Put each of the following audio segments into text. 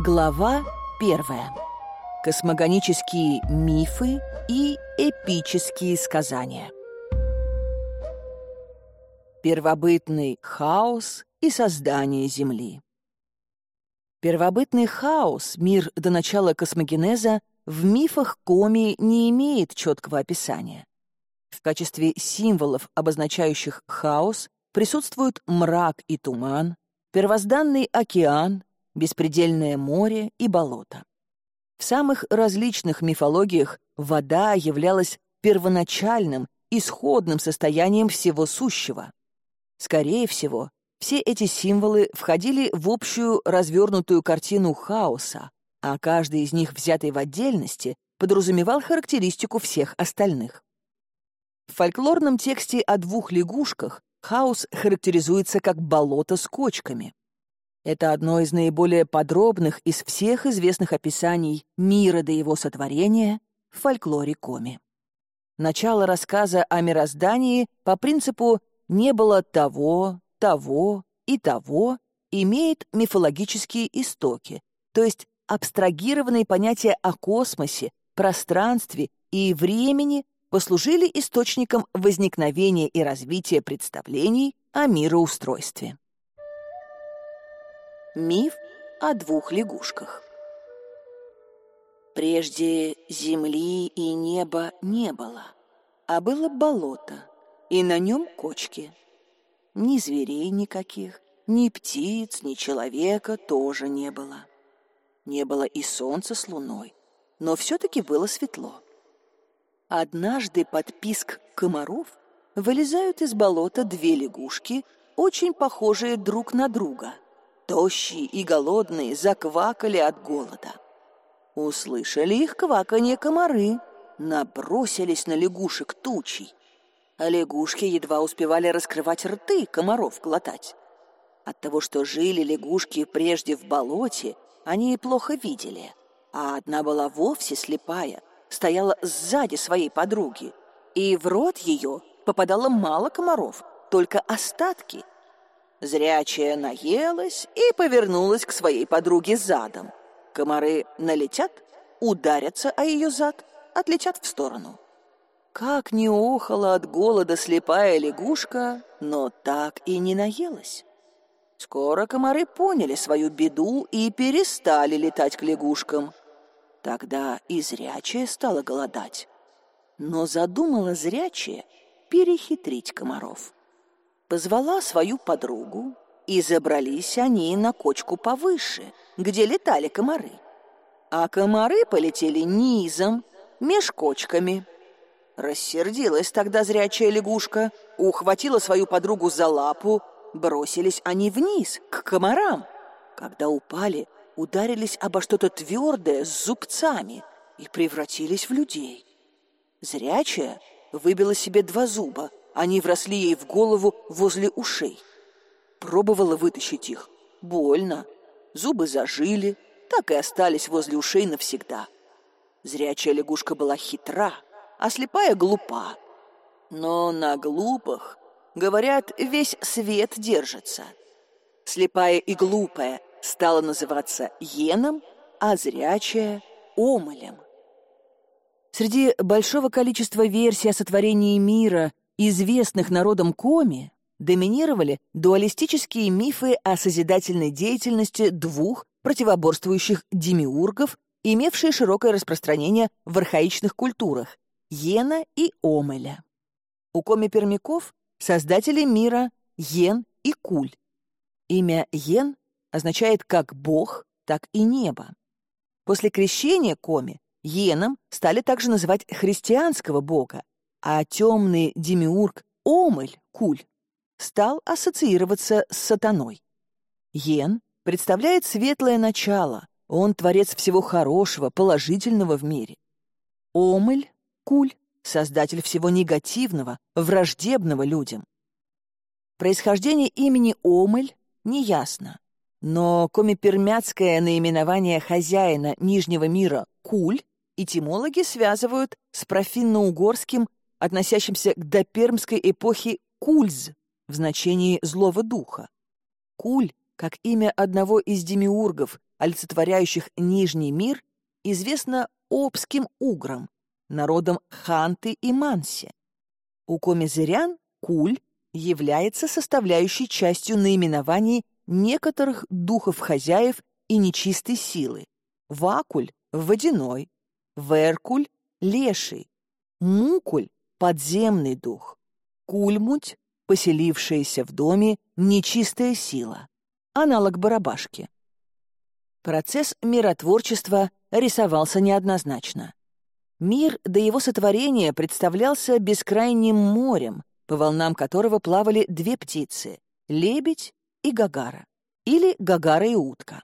Глава первая. Космогонические мифы и эпические сказания. Первобытный хаос и создание Земли. Первобытный хаос, мир до начала космогенеза, в мифах Коми не имеет четкого описания. В качестве символов, обозначающих хаос, присутствуют мрак и туман, первозданный океан, беспредельное море и болото. В самых различных мифологиях вода являлась первоначальным, исходным состоянием всего сущего. Скорее всего, все эти символы входили в общую развернутую картину хаоса, а каждый из них, взятый в отдельности, подразумевал характеристику всех остальных. В фольклорном тексте о двух лягушках хаос характеризуется как болото с кочками. Это одно из наиболее подробных из всех известных описаний мира до его сотворения в фольклоре Коми. Начало рассказа о мироздании по принципу «не было того, того и того» имеет мифологические истоки, то есть абстрагированные понятия о космосе, пространстве и времени послужили источником возникновения и развития представлений о мироустройстве. Миф о двух лягушках. Прежде земли и неба не было, а было болото, и на нем кочки. Ни зверей никаких, ни птиц, ни человека тоже не было. Не было и солнца с луной, но все-таки было светло. Однажды под писк комаров вылезают из болота две лягушки, очень похожие друг на друга — Тощие и голодные заквакали от голода. Услышали их кваканье комары, набросились на лягушек тучей. А лягушки едва успевали раскрывать рты комаров глотать. От того, что жили лягушки прежде в болоте, они плохо видели, а одна была вовсе слепая, стояла сзади своей подруги, и в рот ее попадало мало комаров, только остатки — Зрячая наелась и повернулась к своей подруге задом. Комары налетят, ударятся о ее зад, отлетят в сторону. Как не охала от голода слепая лягушка, но так и не наелась. Скоро комары поняли свою беду и перестали летать к лягушкам. Тогда и зрячая стала голодать. Но задумала зрячая перехитрить комаров позвала свою подругу, и забрались они на кочку повыше, где летали комары. А комары полетели низом, меж кочками. Рассердилась тогда зрячая лягушка, ухватила свою подругу за лапу, бросились они вниз, к комарам. Когда упали, ударились обо что-то твердое с зубцами и превратились в людей. Зрячая выбила себе два зуба, они вросли ей в голову возле ушей. Пробовала вытащить их. Больно. Зубы зажили, так и остались возле ушей навсегда. Зрячая лягушка была хитра, а слепая глупа. Но на глупых, говорят, весь свет держится. Слепая и глупая стала называться Йеном, а зрячая — Омылем. Среди большого количества версий о сотворении мира известных народам Коми доминировали дуалистические мифы о созидательной деятельности двух противоборствующих демиургов, имевшие широкое распространение в архаичных культурах — Йена и Омеля. У коми-пермяков — создатели мира Йен и Куль. Имя Йен означает как бог, так и небо. После крещения коми Йеном стали также называть христианского бога, а темный демиург Омель, Куль, стал ассоциироваться с сатаной. Йен представляет светлое начало, он творец всего хорошего, положительного в мире. Омель, Куль, создатель всего негативного, враждебного людям. Происхождение имени Омель неясно, но комипермятское наименование хозяина Нижнего мира Куль этимологи связывают с профинно-угорским относящимся к допермской эпохе кульз в значении злого духа. Куль, как имя одного из демиургов, олицетворяющих Нижний мир, известно обским уграм, народам Ханты и Манси. У комизырян куль является составляющей частью наименований некоторых духов-хозяев и нечистой силы. Вакуль — водяной, Веркуль — леший, Мукуль — подземный дух, Кульмуть — поселившаяся в доме нечистая сила, аналог барабашки. Процесс миротворчества рисовался неоднозначно. Мир до его сотворения представлялся бескрайним морем, по волнам которого плавали две птицы — лебедь и гагара, или гагара и утка.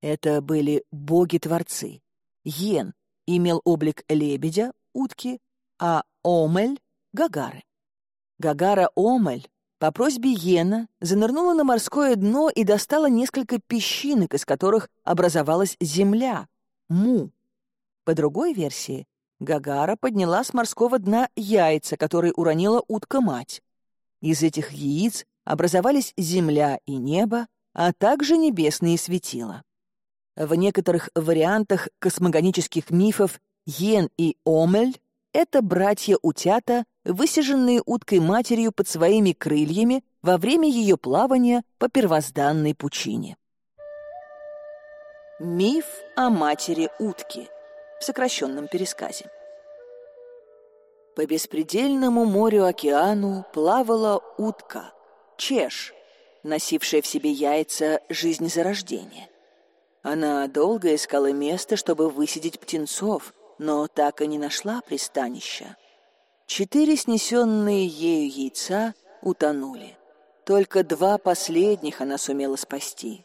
Это были боги-творцы. Йен имел облик лебедя, утки, а Омель — гагары. Гагара-Омель по просьбе Йена занырнула на морское дно и достала несколько песчинок, из которых образовалась земля — Му. По другой версии, Гагара подняла с морского дна яйца, которые уронила утка-мать. Из этих яиц образовались земля и небо, а также небесные светила. В некоторых вариантах космогонических мифов Йен и Омель — это братья-утята, высиженные уткой-матерью под своими крыльями во время ее плавания по первозданной пучине. Миф о матери утки — в сокращенном пересказе. По беспредельному морю-океану плавала утка, чеш, носившая в себе яйца жизни зарождения. Она долго искала место, чтобы высидеть птенцов, но так и не нашла пристанища. Четыре снесенные ею яйца утонули. Только два последних она сумела спасти.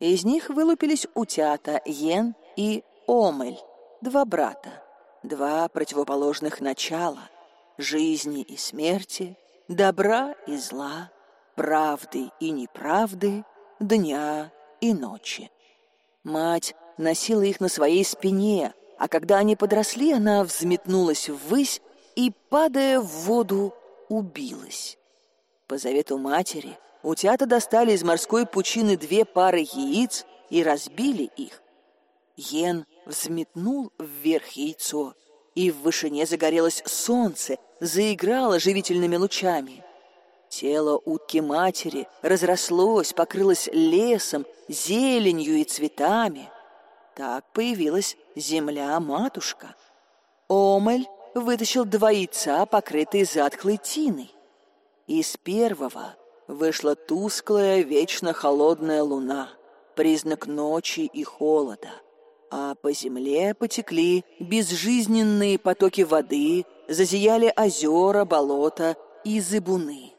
Из них вылупились утята Йен и Омель, два брата, два противоположных начала, жизни и смерти, добра и зла, правды и неправды, дня и ночи. Мать носила их на своей спине, а когда они подросли, она взметнулась ввысь и, падая в воду, убилась. По завету матери утята достали из морской пучины две пары яиц и разбили их. Йен взметнул вверх яйцо, и в вышине загорелось солнце, заиграло живительными лучами. Тело утки-матери разрослось, покрылось лесом, зеленью и цветами. Так появилась земля-матушка. Омель вытащил два яйца, покрытые затхлой тиной. Из первого вышла тусклая, вечно холодная луна, признак ночи и холода а по земле потекли безжизненные потоки воды, зазияли озера, болота и зыбуны.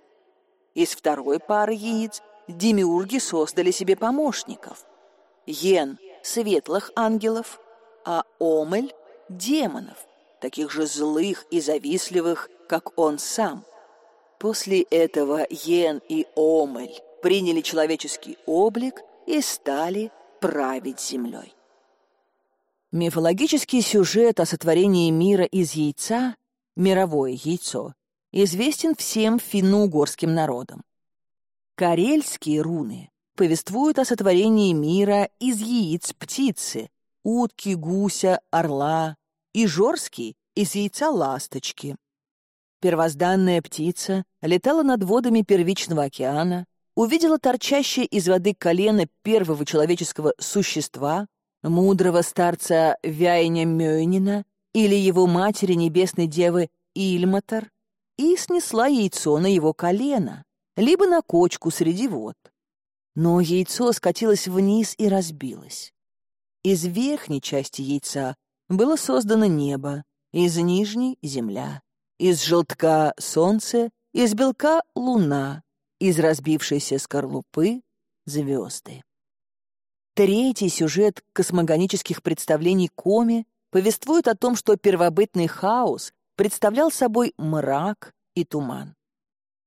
Из второй пары яиц демиурги создали себе помощников. Йен — светлых ангелов, а Омель — демонов, таких же злых и завистливых, как он сам. После этого Йен и Омель приняли человеческий облик и стали править землей. Мифологический сюжет о сотворении мира из яйца, мировое яйцо, известен всем финно-угорским народам. Карельские руны повествуют о сотворении мира из яиц птицы, утки, гуся, орла, и жорский — из яйца ласточки. Первозданная птица летала над водами первичного океана, увидела торчащее из воды колено первого человеческого существа, мудрого старца Вяйня Мёйнина или его матери небесной девы Ильматор и снесла яйцо на его колено, либо на кочку среди вод. Но яйцо скатилось вниз и разбилось. Из верхней части яйца было создано небо, из нижней — земля, из желтка — солнце, из белка — луна, из разбившейся скорлупы — звезды. Третий сюжет космогонических представлений Коми повествует о том, что первобытный хаос представлял собой мрак и туман.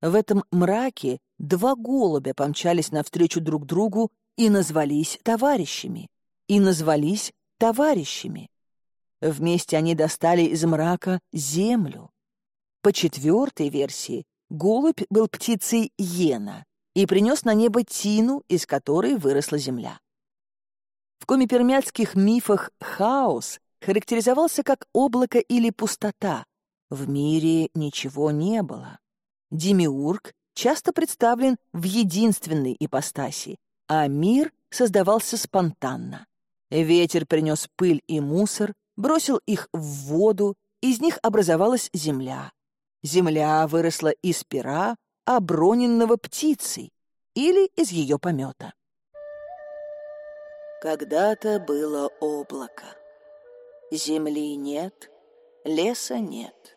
В этом мраке два голубя помчались навстречу друг другу и назвались товарищами. И назвались товарищами. Вместе они достали из мрака землю. По четвертой версии, голубь был птицей Йена и принес на небо тину, из которой выросла земля. В комипермятских мифах хаос характеризовался как облако или пустота. В мире ничего не было. Демиург часто представлен в единственной ипостаси, а мир создавался спонтанно. Ветер принес пыль и мусор, бросил их в воду, из них образовалась земля. Земля выросла из пера, оброненного птицей, или из ее помета. Когда-то было облако. Земли нет, леса нет.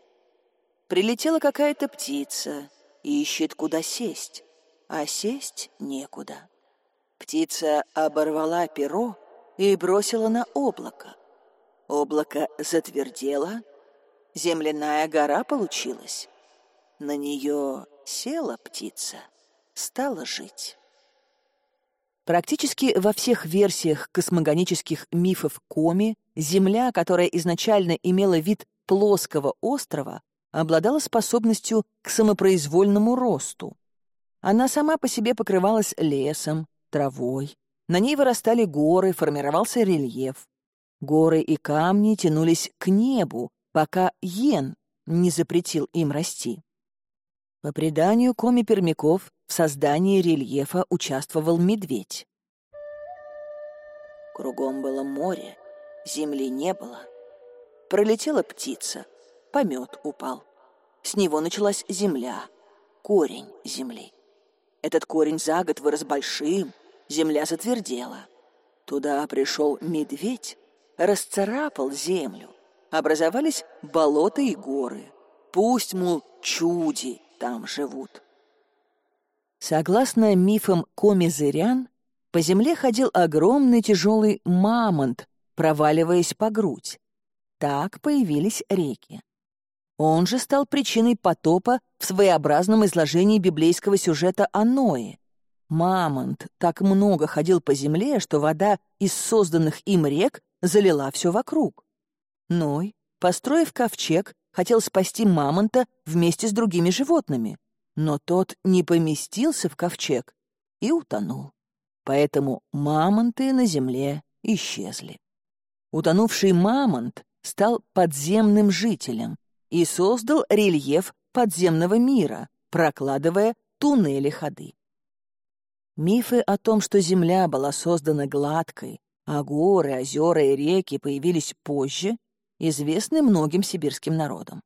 Прилетела какая-то птица, ищет, куда сесть, а сесть некуда. Птица оборвала перо и бросила на облако. Облако затвердело, земляная гора получилась. На нее села птица, стала жить. Практически во всех версиях космогонических мифов Коми Земля, которая изначально имела вид плоского острова, обладала способностью к самопроизвольному росту. Она сама по себе покрывалась лесом, травой. На ней вырастали горы, формировался рельеф. Горы и камни тянулись к небу, пока Йен не запретил им расти. По преданию коми-пермяков, в создании рельефа участвовал медведь. Кругом было море, земли не было. Пролетела птица, помет упал. С него началась земля, корень земли. Этот корень за год вырос большим, земля затвердела. Туда пришел медведь, расцарапал землю. Образовались болота и горы. Пусть, мол, чуди там живут. Согласно мифам комизырян, по земле ходил огромный тяжелый мамонт, проваливаясь по грудь. Так появились реки. Он же стал причиной потопа в своеобразном изложении библейского сюжета о Ное. Мамонт так много ходил по земле, что вода из созданных им рек залила все вокруг. Ной, построив ковчег, хотел спасти мамонта вместе с другими животными, но тот не поместился в ковчег и утонул. Поэтому мамонты на земле исчезли. Утонувший мамонт стал подземным жителем и создал рельеф подземного мира, прокладывая туннели-ходы. Мифы о том, что Земля была создана гладкой, а горы, озера и реки появились позже, известны многим сибирским народам.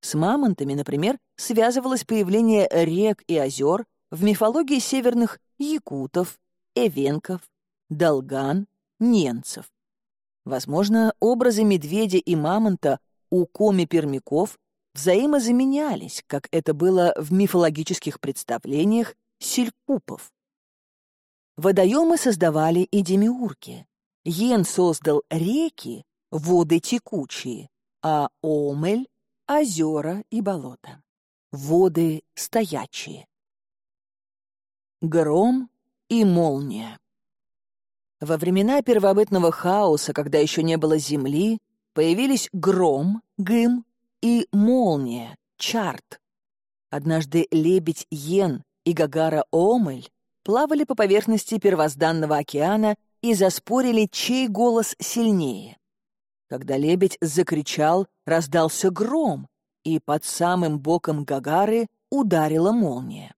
С мамонтами, например, связывалось появление рек и озер в мифологии северных якутов, эвенков, долган, ненцев. Возможно, образы медведя и мамонта у коми-пермяков взаимозаменялись, как это было в мифологических представлениях селькупов. Водоемы создавали и демиурги. Йен создал реки, воды текучие, а Омель — озера и болота. Воды стоячие. Гром и молния. Во времена первобытного хаоса, когда еще не было земли, появились гром, гым и молния, чарт. Однажды лебедь Йен и Гагара Омель плавали по поверхности первозданного океана и заспорили, чей голос сильнее. Когда лебедь закричал, раздался гром, и под самым боком Гагары ударила молния.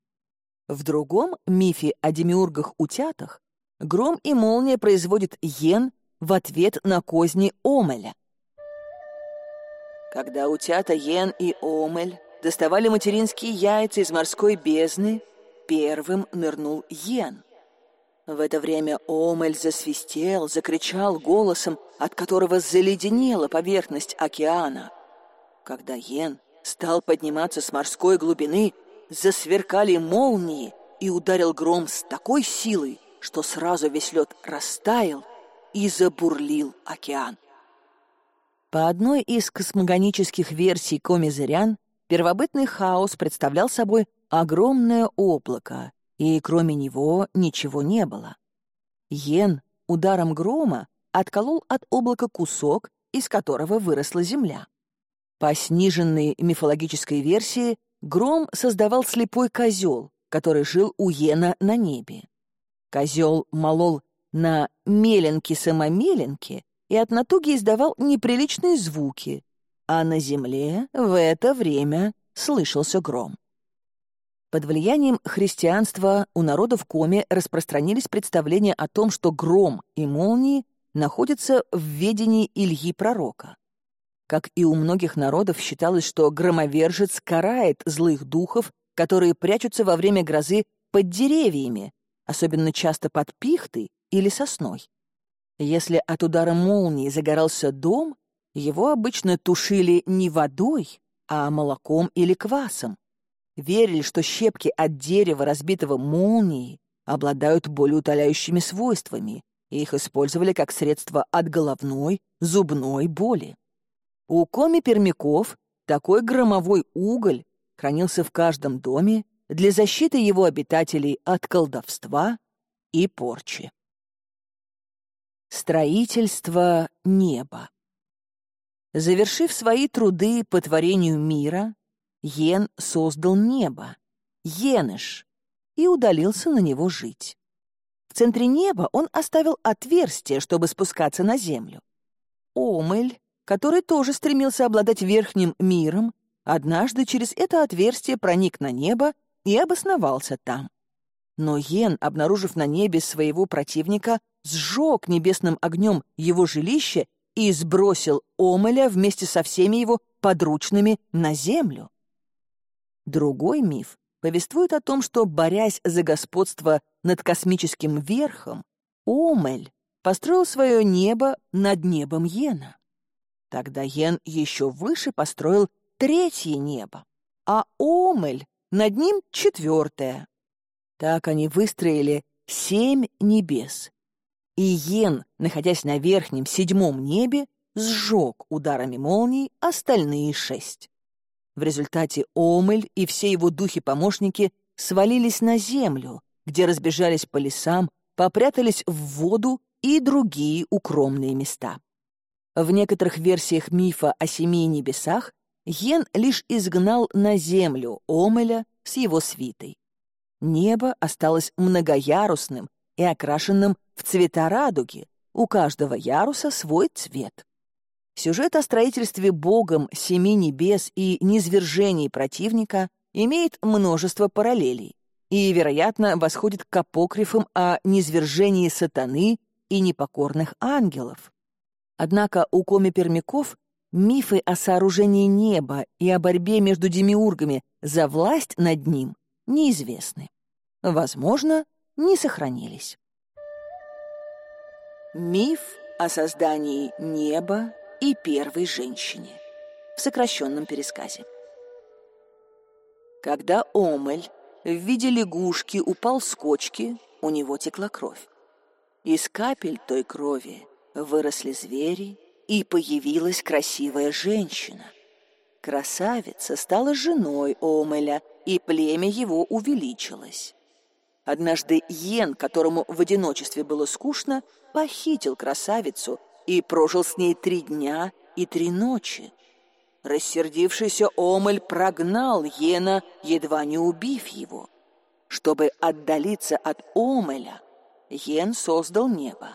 В другом мифе о демиургах-утятах гром и молния производят йен в ответ на козни Омеля. Когда утята Йен и Омель доставали материнские яйца из морской бездны, первым нырнул Йен. В это время Омель засвистел, закричал голосом, от которого заледенела поверхность океана. Когда Йен стал подниматься с морской глубины, засверкали молнии и ударил гром с такой силой, что сразу весь лед растаял и забурлил океан. По одной из космогонических версий комизырян, первобытный хаос представлял собой огромное облако, и кроме него ничего не было. Йен ударом грома отколол от облака кусок, из которого выросла земля. По сниженной мифологической версии, гром создавал слепой козел, который жил у Йена на небе. Козел молол на меленки-самомеленки и от натуги издавал неприличные звуки, а на земле в это время слышался гром. Под влиянием христианства у народов Коми распространились представления о том, что гром и молнии находятся в ведении Ильи Пророка. Как и у многих народов считалось, что громовержец карает злых духов, которые прячутся во время грозы под деревьями, особенно часто под пихтой или сосной. Если от удара молнии загорался дом, его обычно тушили не водой, а молоком или квасом, верили, что щепки от дерева, разбитого молнией, обладают болеутоляющими свойствами, и их использовали как средство от головной, зубной боли. У коми-пермяков такой громовой уголь хранился в каждом доме для защиты его обитателей от колдовства и порчи. Строительство неба Завершив свои труды по творению мира, Йен создал небо, Йеныш, и удалился на него жить. В центре неба он оставил отверстие, чтобы спускаться на землю. Омель, который тоже стремился обладать верхним миром, однажды через это отверстие проник на небо и обосновался там. Но Йен, обнаружив на небе своего противника, сжег небесным огнем его жилище и сбросил Омеля вместе со всеми его подручными на землю. Другой миф повествует о том, что, борясь за господство над космическим верхом, Омель построил свое небо над небом Йена. Тогда Йен еще выше построил третье небо, а Омель над ним четвертое. Так они выстроили семь небес. И Йен, находясь на верхнем седьмом небе, сжег ударами молний остальные шесть. В результате Омель и все его духи-помощники свалились на землю, где разбежались по лесам, попрятались в воду и другие укромные места. В некоторых версиях мифа о семи небесах Йен лишь изгнал на землю Омеля с его свитой. Небо осталось многоярусным и окрашенным в цвета радуги, у каждого яруса свой цвет. Сюжет о строительстве Богом семи небес и низвержении противника имеет множество параллелей и, вероятно, восходит к апокрифам о низвержении сатаны и непокорных ангелов. Однако у коми-пермяков мифы о сооружении неба и о борьбе между демиургами за власть над ним неизвестны. Возможно, не сохранились. Миф о создании неба и первой женщине в сокращенном пересказе. Когда Омель в виде лягушки упал с кочки, у него текла кровь. Из капель той крови выросли звери, и появилась красивая женщина. Красавица стала женой Омеля, и племя его увеличилось. Однажды Йен, которому в одиночестве было скучно, похитил красавицу и прожил с ней три дня и три ночи. Рассердившийся Омель прогнал Йена, едва не убив его. Чтобы отдалиться от Омеля, Йен создал небо.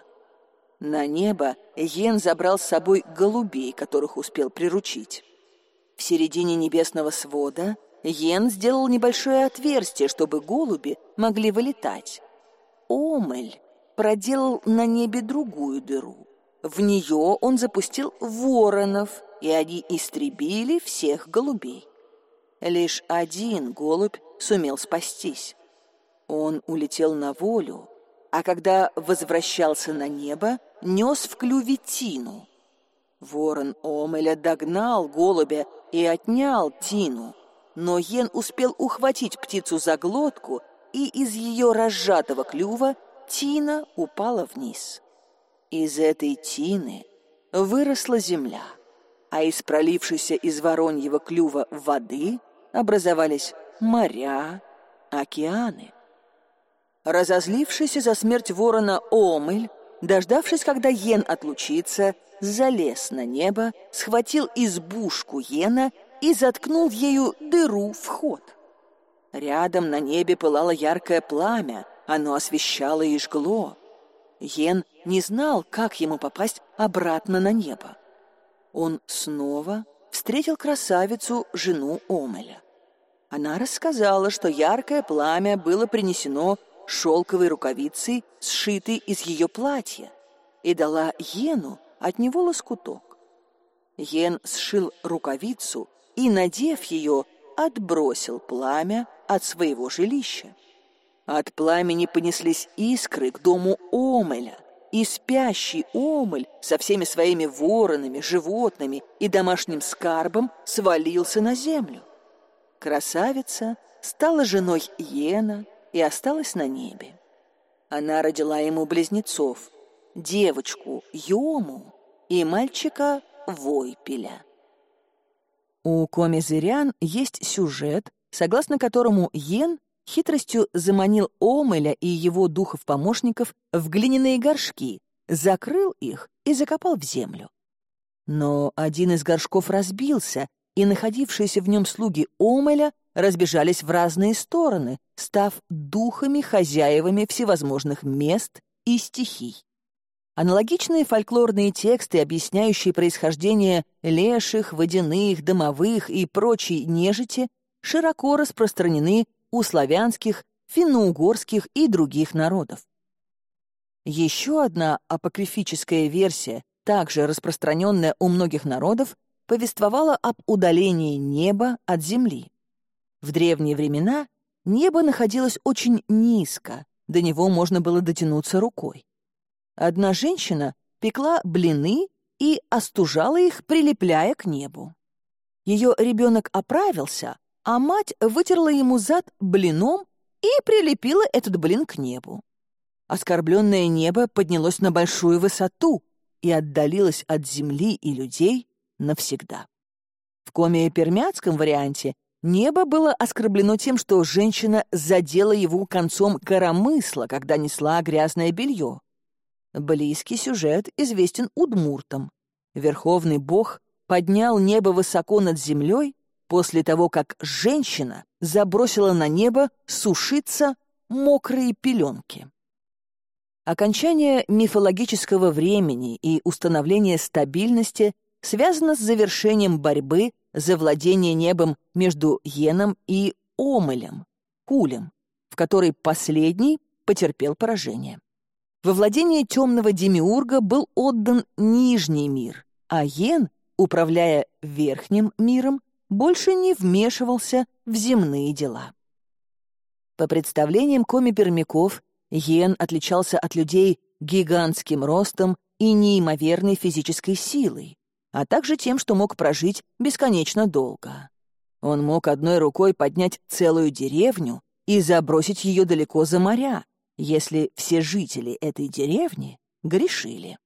На небо Йен забрал с собой голубей, которых успел приручить. В середине небесного свода Йен сделал небольшое отверстие, чтобы голуби могли вылетать. Омель проделал на небе другую дыру. В нее он запустил воронов, и они истребили всех голубей. Лишь один голубь сумел спастись. Он улетел на волю, а когда возвращался на небо, нес в клюве тину. Ворон Омеля догнал голубя и отнял тину, но Йен успел ухватить птицу за глотку, и из ее разжатого клюва тина упала вниз. Из этой тины выросла земля, а из пролившейся из вороньего клюва воды образовались моря, океаны. Разозлившийся за смерть ворона Омыль, дождавшись, когда Йен отлучится, залез на небо, схватил избушку Йена и заткнул ею дыру в ход. Рядом на небе пылало яркое пламя, оно освещало и жгло. Йен не знал, как ему попасть обратно на небо. Он снова встретил красавицу, жену Омеля. Она рассказала, что яркое пламя было принесено шелковой рукавицей, сшитой из ее платья, и дала Йену от него лоскуток. Йен сшил рукавицу и, надев ее, отбросил пламя от своего жилища. От пламени понеслись искры к дому Омеля, и спящий Омель со всеми своими воронами, животными и домашним скарбом свалился на землю. Красавица стала женой Йена и осталась на небе. Она родила ему близнецов, девочку Йому и мальчика Войпеля. У комизырян есть сюжет, согласно которому Йен хитростью заманил Омеля и его духов-помощников в глиняные горшки, закрыл их и закопал в землю. Но один из горшков разбился, и находившиеся в нем слуги Омеля разбежались в разные стороны, став духами-хозяевами всевозможных мест и стихий. Аналогичные фольклорные тексты, объясняющие происхождение леших, водяных, домовых и прочей нежити, широко распространены у славянских, финно-угорских и других народов. Еще одна апокрифическая версия, также распространенная у многих народов, повествовала об удалении неба от земли. В древние времена небо находилось очень низко, до него можно было дотянуться рукой. Одна женщина пекла блины и остужала их, прилепляя к небу. Ее ребенок оправился, а мать вытерла ему зад блином и прилепила этот блин к небу. Оскорбленное небо поднялось на большую высоту и отдалилось от земли и людей навсегда. В коме-пермяцком варианте небо было оскорблено тем, что женщина задела его концом коромысла, когда несла грязное белье. Близкий сюжет известен удмуртам. Верховный бог поднял небо высоко над землей после того, как женщина забросила на небо сушиться мокрые пеленки. Окончание мифологического времени и установление стабильности связано с завершением борьбы за владение небом между Йеном и Омелем, Кулем, в которой последний потерпел поражение. Во владение темного демиурга был отдан Нижний мир, а Йен, управляя Верхним миром, больше не вмешивался в земные дела. По представлениям коми-пермяков, Йен отличался от людей гигантским ростом и неимоверной физической силой, а также тем, что мог прожить бесконечно долго. Он мог одной рукой поднять целую деревню и забросить ее далеко за моря, если все жители этой деревни грешили.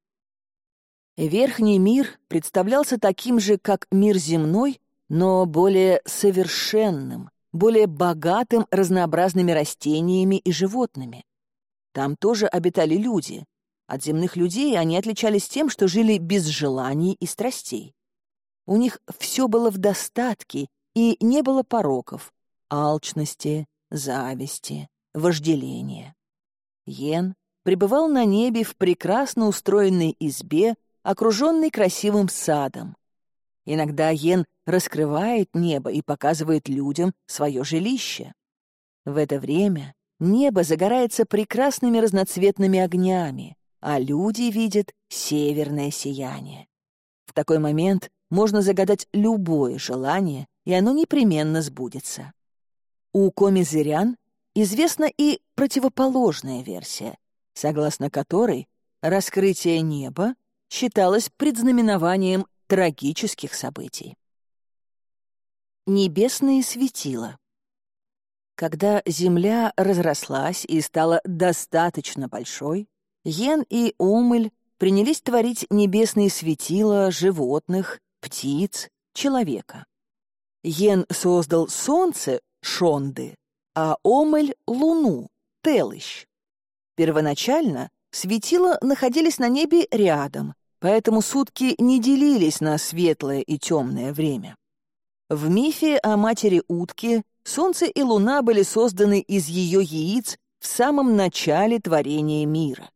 Верхний мир представлялся таким же, как мир земной, но более совершенным, более богатым разнообразными растениями и животными. Там тоже обитали люди. От земных людей они отличались тем, что жили без желаний и страстей. У них все было в достатке, и не было пороков — алчности, зависти, вожделения. Йен пребывал на небе в прекрасно устроенной избе, окруженной красивым садом. Иногда Йен раскрывает небо и показывает людям свое жилище. В это время небо загорается прекрасными разноцветными огнями, а люди видят северное сияние. В такой момент можно загадать любое желание, и оно непременно сбудется. У комизырян Известна и противоположная версия, согласно которой раскрытие неба считалось предзнаменованием трагических событий. Небесные светила Когда Земля разрослась и стала достаточно большой, Йен и Омыль принялись творить небесные светила животных, птиц, человека. Йен создал солнце, Шонды, а Омель — Луну, Телыщ. Первоначально светила находились на небе рядом, поэтому сутки не делились на светлое и темное время. В мифе о матери утки Солнце и Луна были созданы из ее яиц в самом начале творения мира.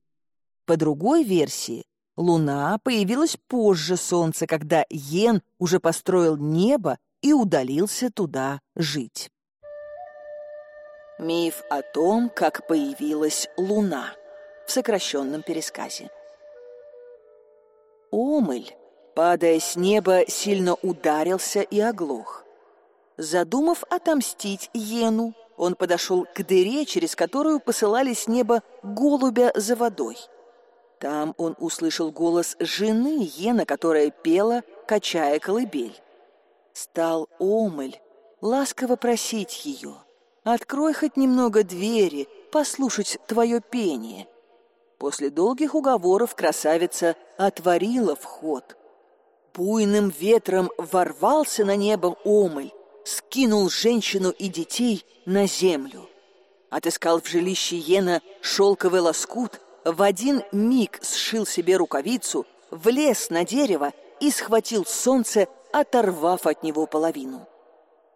По другой версии, Луна появилась позже Солнца, когда Йен уже построил небо и удалился туда жить. Миф о том, как появилась Луна в сокращенном пересказе. Омыль, падая с неба, сильно ударился и оглох. Задумав отомстить Йену, он подошел к дыре, через которую посылали с неба голубя за водой. Там он услышал голос жены Йена, которая пела, качая колыбель. Стал Омыль ласково просить ее, «Открой хоть немного двери, послушать твое пение». После долгих уговоров красавица отворила вход. Буйным ветром ворвался на небо Омыль, скинул женщину и детей на землю. Отыскал в жилище Йена шелковый лоскут, в один миг сшил себе рукавицу, влез на дерево и схватил солнце, оторвав от него половину.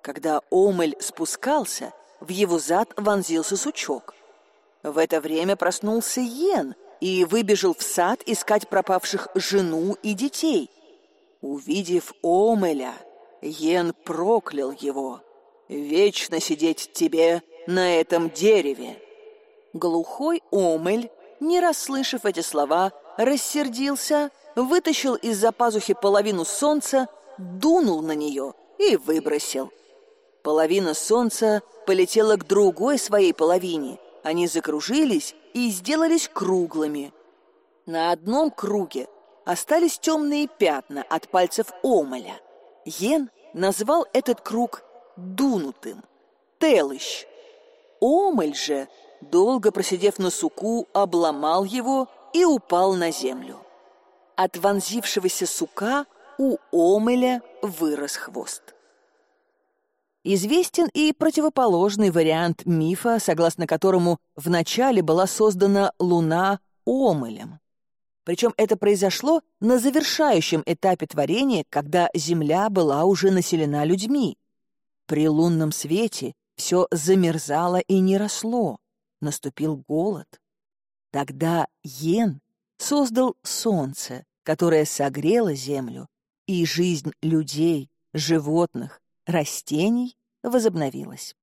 Когда Омель спускался, в его зад вонзился сучок. В это время проснулся Йен и выбежал в сад искать пропавших жену и детей. Увидев Омеля, Йен проклял его. «Вечно сидеть тебе на этом дереве!» Глухой Омель, не расслышав эти слова, рассердился, вытащил из-за пазухи половину солнца, дунул на нее и выбросил. Половина солнца полетела к другой своей половине. Они закружились и сделались круглыми. На одном круге остались темные пятна от пальцев Омеля. Йен назвал этот круг «дунутым» — «телыщ». Омель же, долго просидев на суку, обломал его и упал на землю. От вонзившегося сука у Омеля вырос хвост. Известен и противоположный вариант мифа, согласно которому вначале была создана Луна Омелем. Причем это произошло на завершающем этапе творения, когда Земля была уже населена людьми. При лунном свете все замерзало и не росло. Наступил голод. Тогда Йен создал солнце, которое согрело Землю, и жизнь людей, животных, растений возобновилась.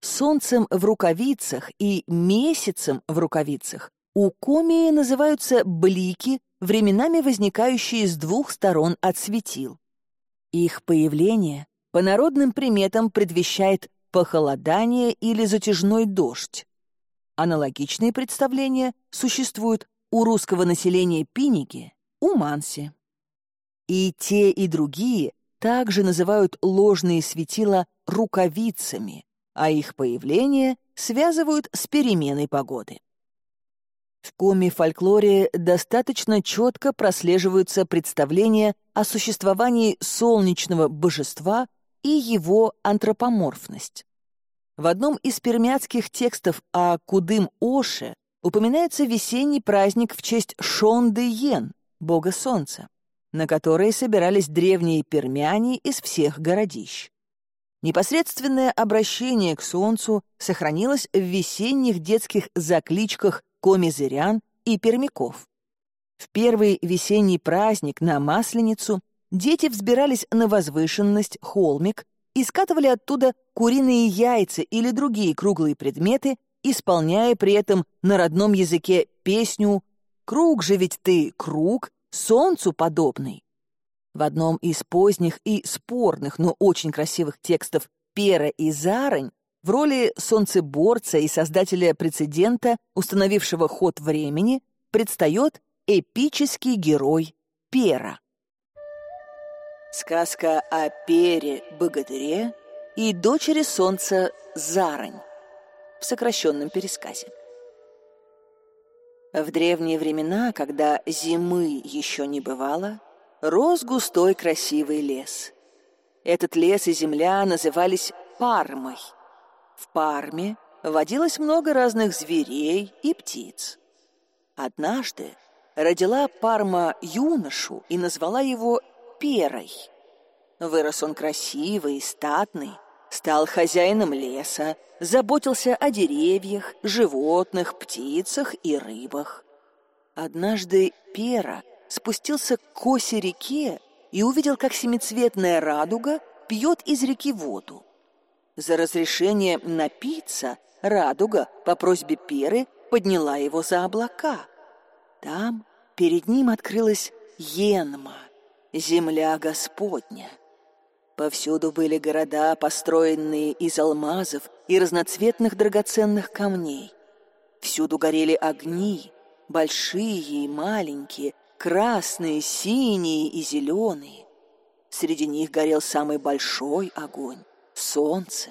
Солнцем в рукавицах и месяцем в рукавицах у комии называются блики, временами возникающие с двух сторон от светил. Их появление по народным приметам предвещает похолодание или затяжной дождь. Аналогичные представления существуют у русского населения Пиники, у Манси. И те, и другие также называют ложные светила рукавицами, а их появление связывают с переменой погоды. В коми-фольклоре достаточно четко прослеживаются представления о существовании солнечного божества и его антропоморфность. В одном из пермяцких текстов о Кудым-Оше упоминается весенний праздник в честь Шонды-Йен, бога солнца, на который собирались древние пермяне из всех городищ. Непосредственное обращение к солнцу сохранилось в весенних детских закличках комизырян и пермяков. В первый весенний праздник на Масленицу дети взбирались на возвышенность, холмик, и скатывали оттуда куриные яйца или другие круглые предметы, исполняя при этом на родном языке песню «Круг же ведь ты, круг, солнцу подобный». В одном из поздних и спорных, но очень красивых текстов «Пера и Зарань» В роли солнцеборца и создателя прецедента, установившего ход времени, предстает эпический герой Пера. Сказка о Пере-богатыре и дочери солнца Зарань в сокращенном пересказе. В древние времена, когда зимы еще не бывало, рос густой красивый лес. Этот лес и земля назывались Пармой — в Парме водилось много разных зверей и птиц. Однажды родила Парма юношу и назвала его Перой. Вырос он красивый и статный, стал хозяином леса, заботился о деревьях, животных, птицах и рыбах. Однажды Пера спустился к косе реке и увидел, как семицветная радуга пьет из реки воду. За разрешение напиться радуга по просьбе Перы подняла его за облака. Там перед ним открылась Енма, земля Господня. Повсюду были города, построенные из алмазов и разноцветных драгоценных камней. Всюду горели огни, большие и маленькие, красные, синие и зеленые. Среди них горел самый большой огонь — солнце.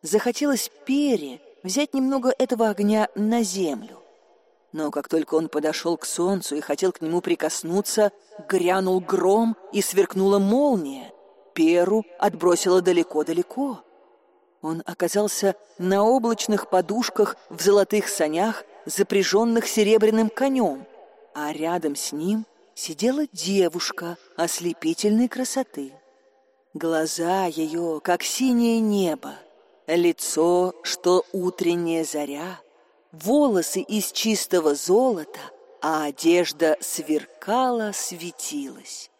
Захотелось пере взять немного этого огня на землю. Но как только он подошел к солнцу и хотел к нему прикоснуться, грянул гром и сверкнула молния. Перу отбросило далеко-далеко. Он оказался на облачных подушках в золотых санях, запряженных серебряным конем, а рядом с ним сидела девушка ослепительной красоты. Глаза ее, как синее небо, лицо, что утренняя заря, волосы из чистого золота, а одежда сверкала, светилась.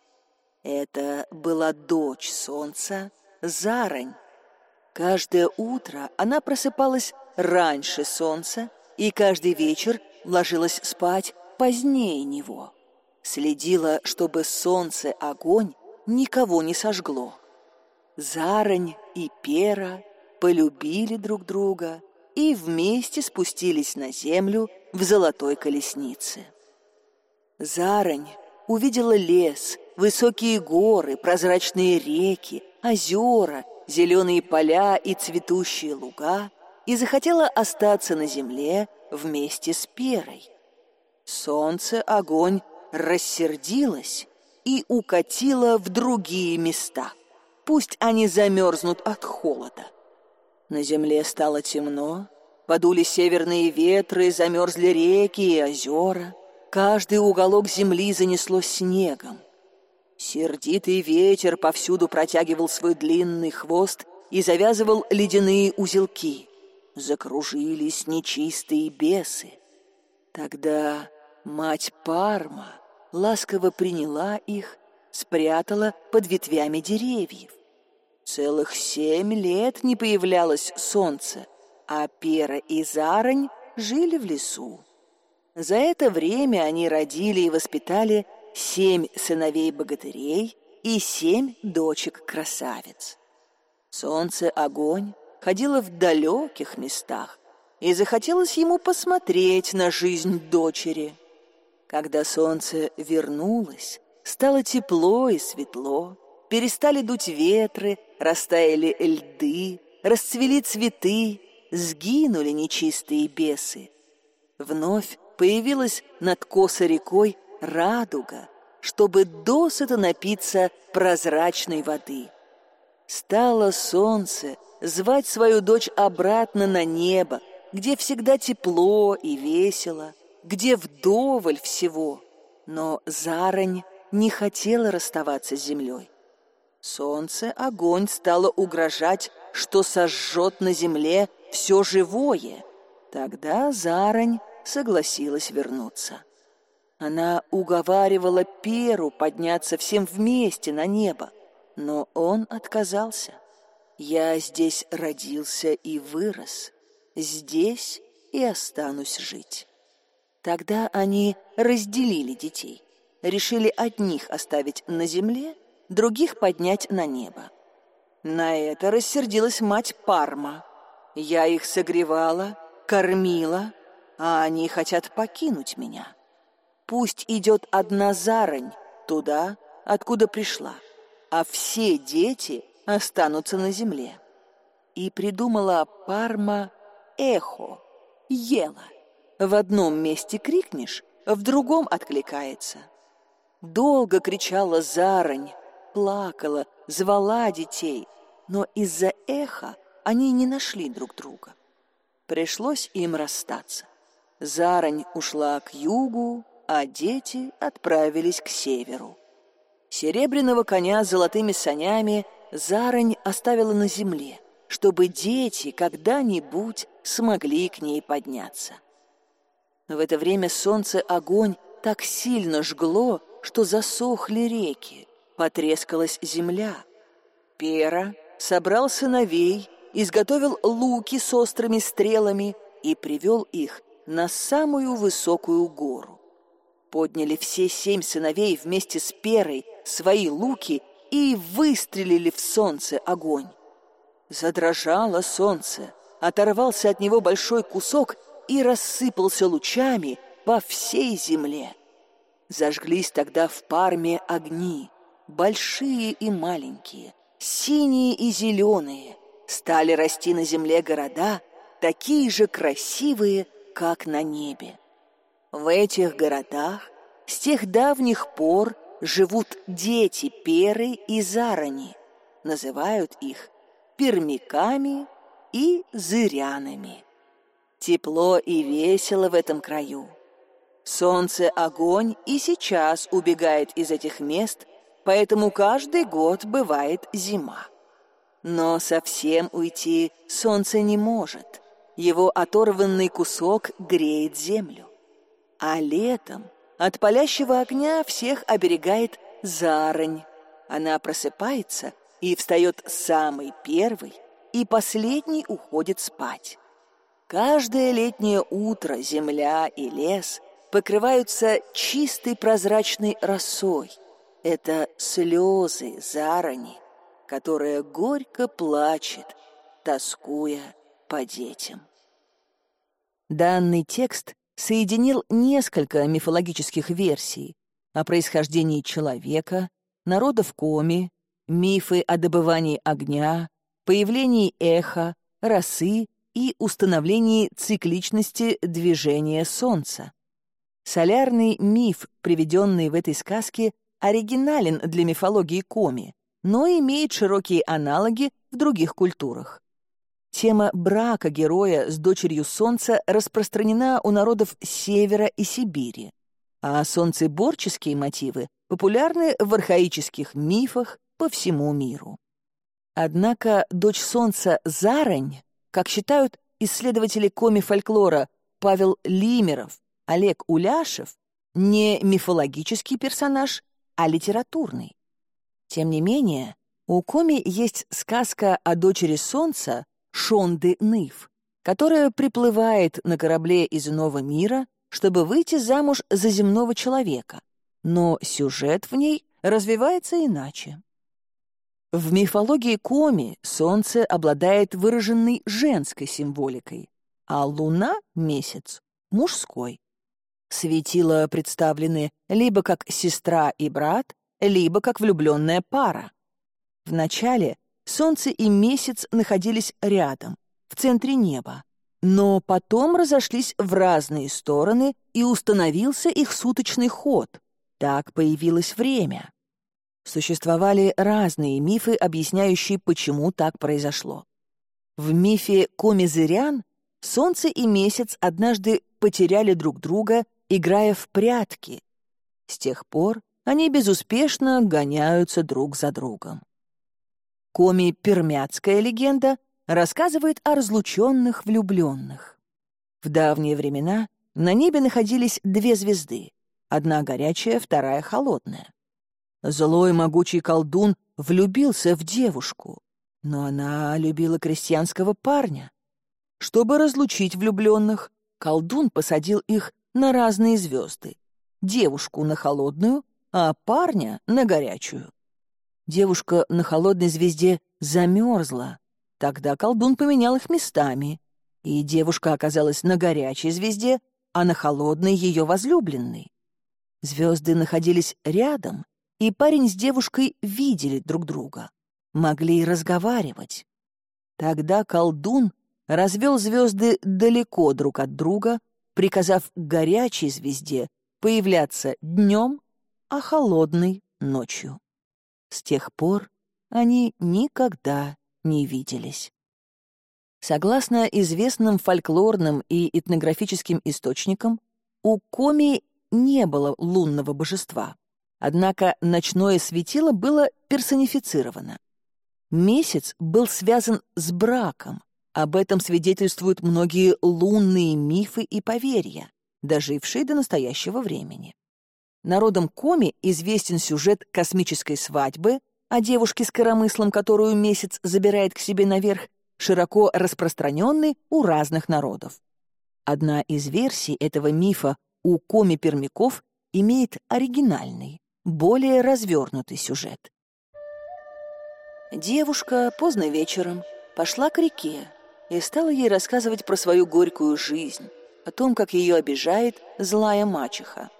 Это была дочь солнца, Зарань. Каждое утро она просыпалась раньше солнца и каждый вечер ложилась спать позднее него. Следила, чтобы солнце-огонь никого не сожгло. Зарань и Пера полюбили друг друга и вместе спустились на землю в золотой колеснице. Зарань увидела лес, высокие горы, прозрачные реки, озера, зеленые поля и цветущие луга и захотела остаться на земле вместе с Перой. Солнце, огонь рассердилось и укатило в другие места. Пусть они замерзнут от холода. На земле стало темно, подули северные ветры, замерзли реки и озера. Каждый уголок земли занесло снегом. Сердитый ветер повсюду протягивал свой длинный хвост и завязывал ледяные узелки. Закружились нечистые бесы. Тогда мать Парма ласково приняла их, спрятала под ветвями деревьев. Целых семь лет не появлялось солнце, а Пера и Зарань жили в лесу. За это время они родили и воспитали семь сыновей-богатырей и семь дочек-красавиц. Солнце-огонь ходило в далеких местах, и захотелось ему посмотреть на жизнь дочери. Когда солнце вернулось, стало тепло и светло, перестали дуть ветры, растаяли льды, расцвели цветы, сгинули нечистые бесы. Вновь появилась над косо рекой радуга, чтобы досыта напиться прозрачной воды. Стало солнце звать свою дочь обратно на небо, где всегда тепло и весело, где вдоволь всего. Но Зарань не хотела расставаться с землей. Солнце, огонь стало угрожать, что сожжет на земле все живое. Тогда Зарань согласилась вернуться. Она уговаривала Перу подняться всем вместе на небо, но он отказался. «Я здесь родился и вырос, здесь и останусь жить». Тогда они разделили детей, решили одних оставить на земле, других поднять на небо. На это рассердилась мать Парма. Я их согревала, кормила, а они хотят покинуть меня. Пусть идет одна зарань туда, откуда пришла, а все дети останутся на земле. И придумала Парма эхо, ела. В одном месте крикнешь, в другом откликается. Долго кричала зарань, плакала, звала детей, но из-за эха они не нашли друг друга. Пришлось им расстаться. Зарань ушла к югу, а дети отправились к северу. Серебряного коня с золотыми санями Зарань оставила на земле, чтобы дети когда-нибудь смогли к ней подняться. В это время солнце огонь так сильно жгло, что засохли реки, потрескалась земля. Пера собрал сыновей, изготовил луки с острыми стрелами и привел их на самую высокую гору. Подняли все семь сыновей вместе с Перой свои луки и выстрелили в солнце огонь. Задрожало солнце, оторвался от него большой кусок и рассыпался лучами по всей земле. Зажглись тогда в парме огни, большие и маленькие, синие и зеленые. Стали расти на земле города, такие же красивые, как на небе. В этих городах с тех давних пор живут дети Перы и Зарани. Называют их пермяками и зырянами. Тепло и весело в этом краю. Солнце, огонь и сейчас убегает из этих мест, поэтому каждый год бывает зима. Но совсем уйти солнце не может. Его оторванный кусок греет землю. А летом от палящего огня всех оберегает зарань. Она просыпается и встает самый первый, и последний уходит спать. Каждое летнее утро земля и лес покрываются чистой прозрачной росой. Это слезы зарани, которая горько плачет, тоскуя по детям. Данный текст соединил несколько мифологических версий о происхождении человека, народов Коми, мифы о добывании огня, появлении эха, росы и установлении цикличности движения Солнца. Солярный миф, приведенный в этой сказке, оригинален для мифологии Коми, но имеет широкие аналоги в других культурах. Тема брака героя с дочерью Солнца распространена у народов Севера и Сибири, а солнцеборческие мотивы популярны в архаических мифах по всему миру. Однако дочь Солнца Зарань, как считают исследователи коми-фольклора Павел Лимеров, Олег Уляшев, не мифологический персонаж, а литературный. Тем не менее, у коми есть сказка о дочери Солнца Шонды Ныв, которая приплывает на корабле из иного мира, чтобы выйти замуж за земного человека, но сюжет в ней развивается иначе. В мифологии Коми солнце обладает выраженной женской символикой, а луна — месяц — мужской. Светила представлены либо как сестра и брат, либо как влюбленная пара. Вначале солнце и месяц находились рядом, в центре неба, но потом разошлись в разные стороны и установился их суточный ход. Так появилось время. Существовали разные мифы, объясняющие, почему так произошло. В мифе Комизырян солнце и месяц однажды потеряли друг друга, играя в прятки. С тех пор они безуспешно гоняются друг за другом. Коми-пермяцкая легенда рассказывает о разлученных влюбленных. В давние времена на небе находились две звезды, одна горячая, вторая холодная. Злой могучий колдун влюбился в девушку, но она любила крестьянского парня. Чтобы разлучить влюбленных, колдун посадил их на разные звезды. Девушку на холодную, а парня на горячую. Девушка на холодной звезде замерзла. Тогда колдун поменял их местами, и девушка оказалась на горячей звезде, а на холодной ее возлюбленной. Звезды находились рядом, и парень с девушкой видели друг друга, могли разговаривать. Тогда колдун развел звезды далеко друг от друга, приказав горячей звезде появляться днем, а холодной — ночью. С тех пор они никогда не виделись. Согласно известным фольклорным и этнографическим источникам, у Коми не было лунного божества. Однако ночное светило было персонифицировано. Месяц был связан с браком. Об этом свидетельствуют многие лунные мифы и поверья. дожившие до настоящего времени. Народом Коми известен сюжет космической свадьбы о девушке с коромыслом, которую месяц забирает к себе наверх, широко распространенный у разных народов. Одна из версий этого мифа у коми-пермяков имеет оригинальный, более развернутый сюжет. Девушка поздно вечером пошла к реке и стала ей рассказывать про свою горькую жизнь, о том, как ее обижает злая мачеха.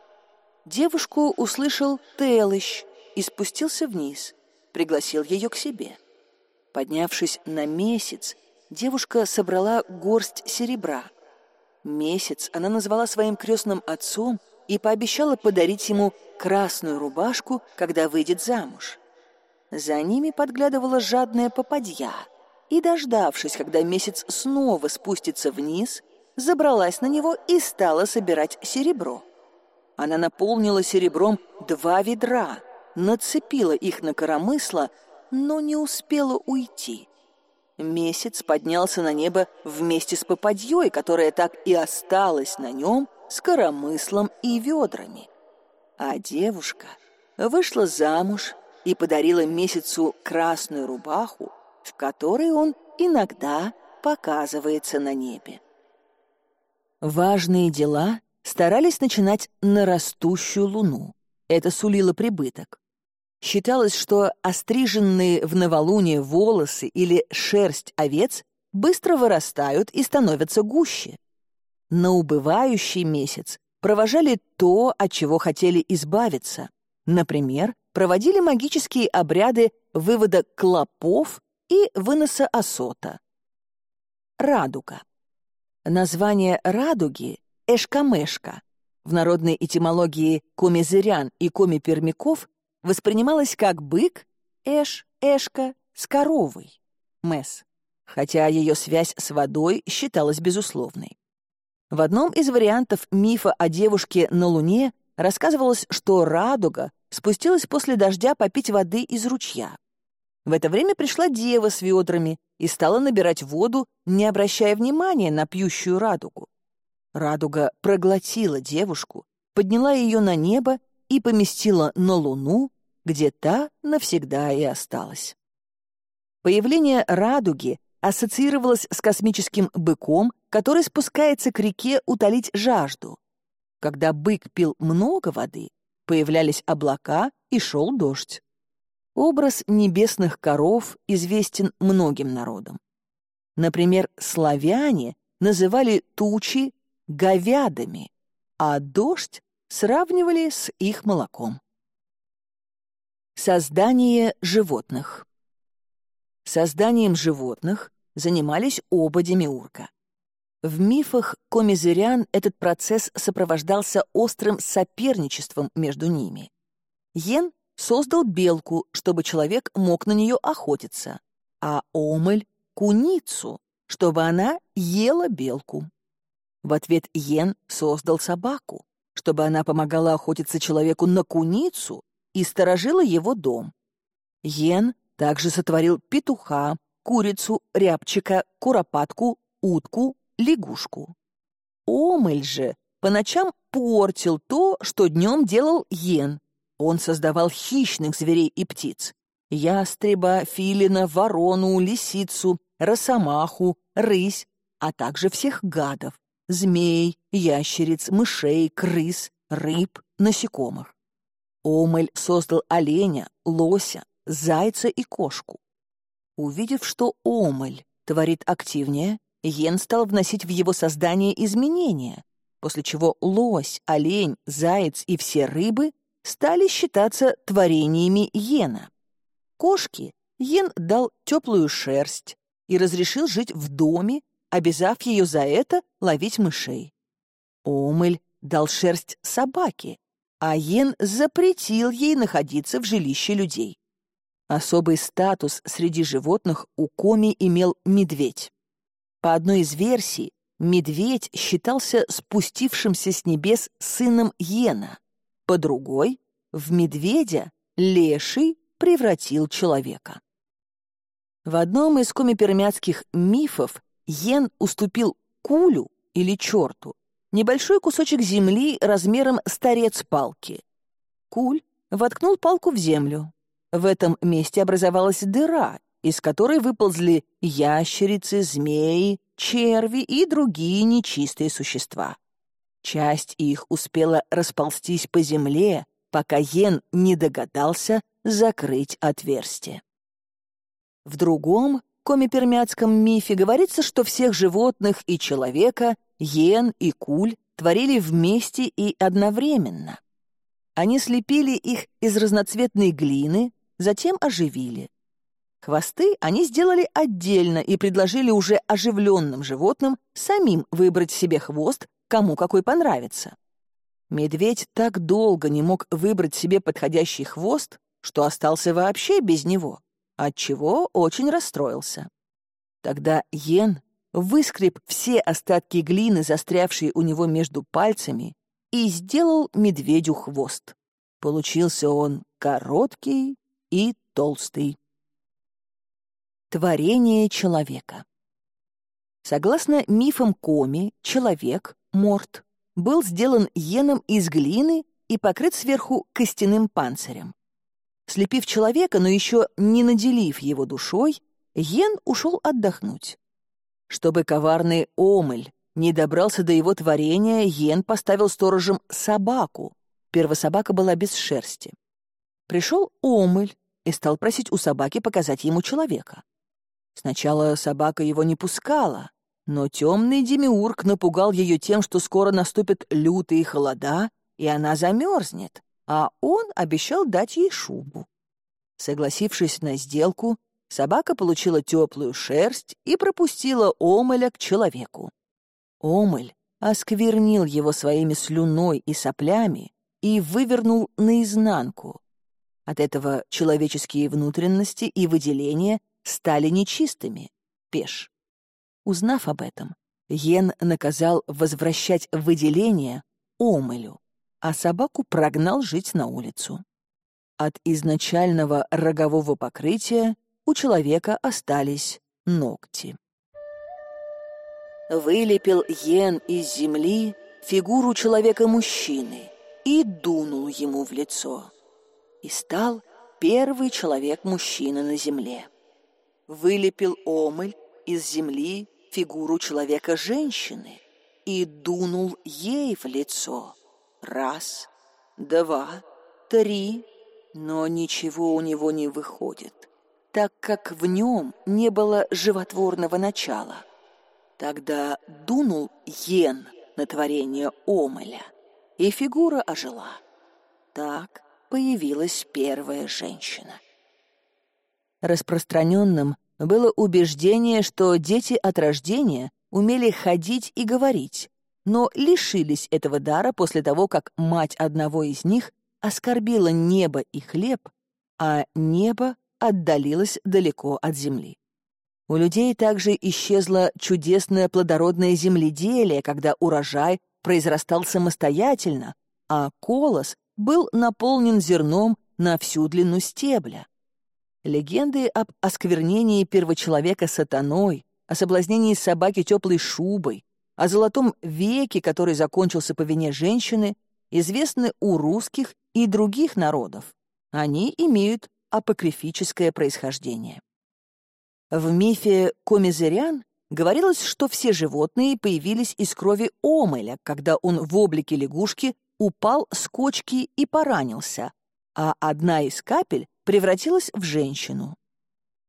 Девушку услышал Телыщ и спустился вниз, пригласил ее к себе. Поднявшись на месяц, девушка собрала горсть серебра. Месяц она назвала своим крестным отцом и пообещала подарить ему красную рубашку, когда выйдет замуж. За ними подглядывала жадная попадья, и, дождавшись, когда месяц снова спустится вниз, забралась на него и стала собирать серебро. Она наполнила серебром два ведра, нацепила их на коромысло, но не успела уйти. Месяц поднялся на небо вместе с попадьей, которая так и осталась на нем с коромыслом и ведрами. А девушка вышла замуж и подарила месяцу красную рубаху, в которой он иногда показывается на небе. Важные дела старались начинать на растущую луну. Это сулило прибыток. Считалось, что остриженные в новолуние волосы или шерсть овец быстро вырастают и становятся гуще. На убывающий месяц провожали то, от чего хотели избавиться. Например, проводили магические обряды вывода клопов и выноса осота. Радуга. Название радуги — эшкамешка. В народной этимологии комизырян и коми-пермяков воспринималось как бык, эш, эшка, с коровой, мэс, хотя ее связь с водой считалась безусловной. В одном из вариантов мифа о девушке на Луне рассказывалось, что радуга спустилась после дождя попить воды из ручья. В это время пришла дева с ведрами и стала набирать воду, не обращая внимания на пьющую радугу. Радуга проглотила девушку, подняла ее на небо и поместила на Луну, где та навсегда и осталась. Появление радуги ассоциировалось с космическим быком, который спускается к реке утолить жажду. Когда бык пил много воды, появлялись облака и шел дождь. Образ небесных коров известен многим народам. Например, славяне называли тучи говядами, а дождь сравнивали с их молоком. Создание животных Созданием животных занимались оба демиурга. В мифах комизырян этот процесс сопровождался острым соперничеством между ними. Йен создал белку, чтобы человек мог на нее охотиться, а Омель — куницу, чтобы она ела белку. В ответ Йен создал собаку, чтобы она помогала охотиться человеку на куницу и сторожила его дом. Йен также сотворил петуха, курицу, рябчика, куропатку, утку, лягушку. Омель же по ночам портил то, что днем делал Йен, он создавал хищных зверей и птиц. Ястреба, филина, ворону, лисицу, росомаху, рысь, а также всех гадов. Змей, ящериц, мышей, крыс, рыб, насекомых. Омель создал оленя, лося, зайца и кошку. Увидев, что Омель творит активнее, Йен стал вносить в его создание изменения, после чего лось, олень, заяц и все рыбы стали считаться творениями Йена. Кошке Йен дал теплую шерсть и разрешил жить в доме, обязав ее за это ловить мышей. Омель дал шерсть собаке, а Йен запретил ей находиться в жилище людей. Особый статус среди животных у Коми имел медведь. По одной из версий, медведь считался спустившимся с небес сыном Йена, по другой — в медведя леший превратил человека. В одном из комипермятских мифов Йен уступил кулю или черту небольшой кусочек земли размером с торец палки. Куль воткнул палку в землю. В этом месте образовалась дыра, из которой выползли ящерицы, змеи, черви и другие нечистые существа. Часть их успела расползтись по земле, пока Йен не догадался закрыть отверстие. В другом комипермятском мифе говорится, что всех животных и человека Йен и Куль творили вместе и одновременно. Они слепили их из разноцветной глины, затем оживили. Хвосты они сделали отдельно и предложили уже оживленным животным самим выбрать себе хвост, кому какой понравится. Медведь так долго не мог выбрать себе подходящий хвост, что остался вообще без него, отчего очень расстроился. Тогда Йен выскреб все остатки глины, застрявшие у него между пальцами, и сделал медведю хвост. Получился он короткий и толстый. Творение человека. Согласно мифам Коми, человек, Морт, был сделан йеном из глины и покрыт сверху костяным панцирем. Слепив человека, но еще не наделив его душой, Йен ушел отдохнуть. Чтобы коварный Омель не добрался до его творения, Йен поставил сторожем собаку. Первособака была без шерсти. Пришел Омель и стал просить у собаки показать ему человека. Сначала собака его не пускала, но темный демиург напугал ее тем, что скоро наступят лютые холода, и она замерзнет, а он обещал дать ей шубу. Согласившись на сделку, собака получила теплую шерсть и пропустила Омеля к человеку. Омель осквернил его своими слюной и соплями и вывернул наизнанку. От этого человеческие внутренности и выделения стали нечистыми, пеш. Узнав об этом, Йен наказал возвращать выделение Омелю, а собаку прогнал жить на улицу. От изначального рогового покрытия у человека остались ногти. Вылепил Йен из земли фигуру человека-мужчины и дунул ему в лицо. И стал первый человек-мужчина на земле вылепил омыль из земли фигуру человека-женщины и дунул ей в лицо. Раз, два, три, но ничего у него не выходит, так как в нем не было животворного начала. Тогда дунул Йен на творение омыля, и фигура ожила. Так появилась первая женщина. Распространенным было убеждение, что дети от рождения умели ходить и говорить, но лишились этого дара после того, как мать одного из них оскорбила небо и хлеб, а небо отдалилось далеко от земли. У людей также исчезло чудесное плодородное земледелие, когда урожай произрастал самостоятельно, а колос был наполнен зерном на всю длину стебля. Легенды об осквернении первочеловека сатаной, о соблазнении собаки теплой шубой, о золотом веке, который закончился по вине женщины, известны у русских и других народов. Они имеют апокрифическое происхождение. В мифе Комизерян говорилось, что все животные появились из крови Омеля, когда он в облике лягушки упал с кочки и поранился, а одна из капель превратилась в женщину.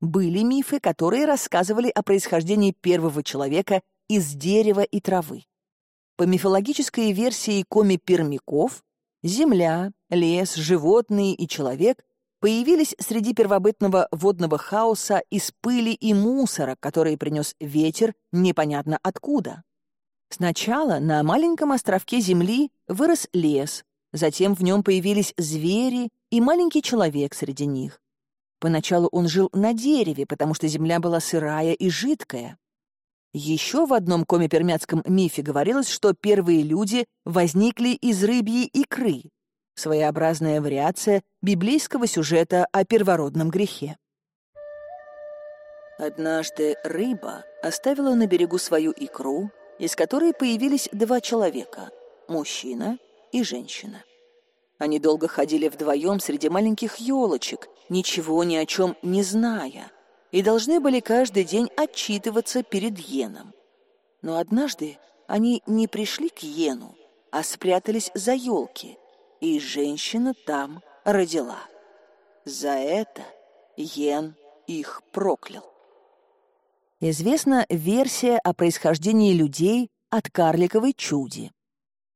Были мифы, которые рассказывали о происхождении первого человека из дерева и травы. По мифологической версии коми-пермяков, земля, лес, животные и человек появились среди первобытного водного хаоса из пыли и мусора, который принес ветер непонятно откуда. Сначала на маленьком островке земли вырос лес, затем в нем появились звери и маленький человек среди них. Поначалу он жил на дереве, потому что земля была сырая и жидкая. Еще в одном комипермятском мифе говорилось, что первые люди возникли из рыбьей икры, своеобразная вариация библейского сюжета о первородном грехе. Однажды рыба оставила на берегу свою икру из которой появились два человека — мужчина и женщина. Они долго ходили вдвоем среди маленьких елочек, ничего ни о чем не зная, и должны были каждый день отчитываться перед Йеном. Но однажды они не пришли к Йену, а спрятались за елки, и женщина там родила. За это Йен их проклял. Известна версия о происхождении людей от карликовой чуди.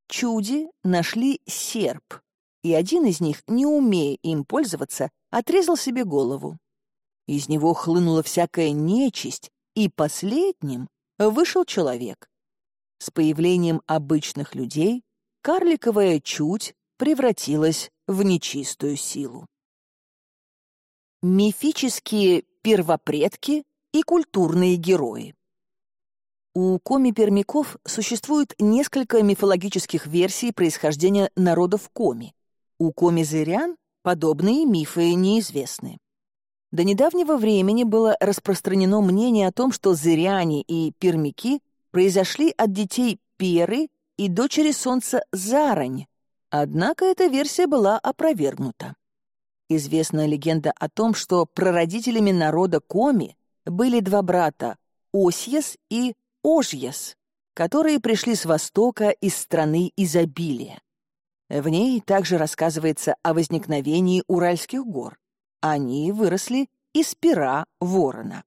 Чуди нашли серп, и один из них, не умея им пользоваться, отрезал себе голову. Из него хлынула всякая нечисть, и последним вышел человек. С появлением обычных людей карликовая чуть превратилась в нечистую силу. Мифические первопредки и культурные герои. У коми-пермяков существует несколько мифологических версий происхождения народов коми. У коми-зырян подобные мифы неизвестны. До недавнего времени было распространено мнение о том, что зыряне и пермяки произошли от детей Перы и дочери солнца Зарань, однако эта версия была опровергнута. Известна легенда о том, что прародителями народа Коми были два брата — Осьес и Ожьес, которые пришли с востока из страны изобилия. В ней также рассказывается о возникновении Уральских гор. Они выросли из пера ворона.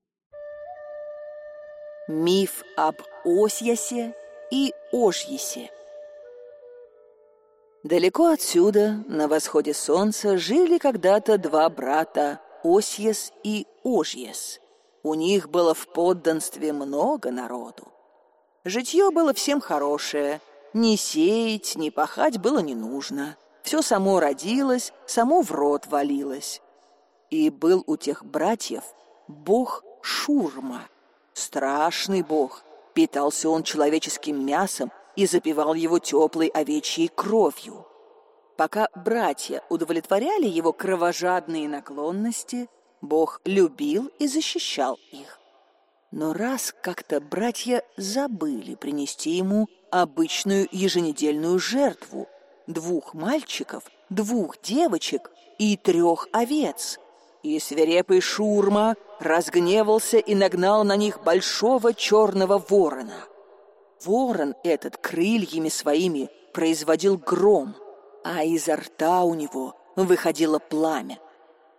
Миф об Осьясе и Ожьесе Далеко отсюда, на восходе солнца, жили когда-то два брата Осьес и Ожьес. У них было в подданстве много народу. Житье было всем хорошее, ни сеять, ни пахать было не нужно. Все само родилось, само в рот валилось. И был у тех братьев бог Шурма, страшный бог. Питался он человеческим мясом и запивал его теплой овечьей кровью. Пока братья удовлетворяли его кровожадные наклонности, Бог любил и защищал их. Но раз как-то братья забыли принести ему обычную еженедельную жертву — двух мальчиков, двух девочек и трех овец. И свирепый Шурма разгневался и нагнал на них большого черного ворона. Ворон этот крыльями своими производил гром, а изо рта у него выходило пламя.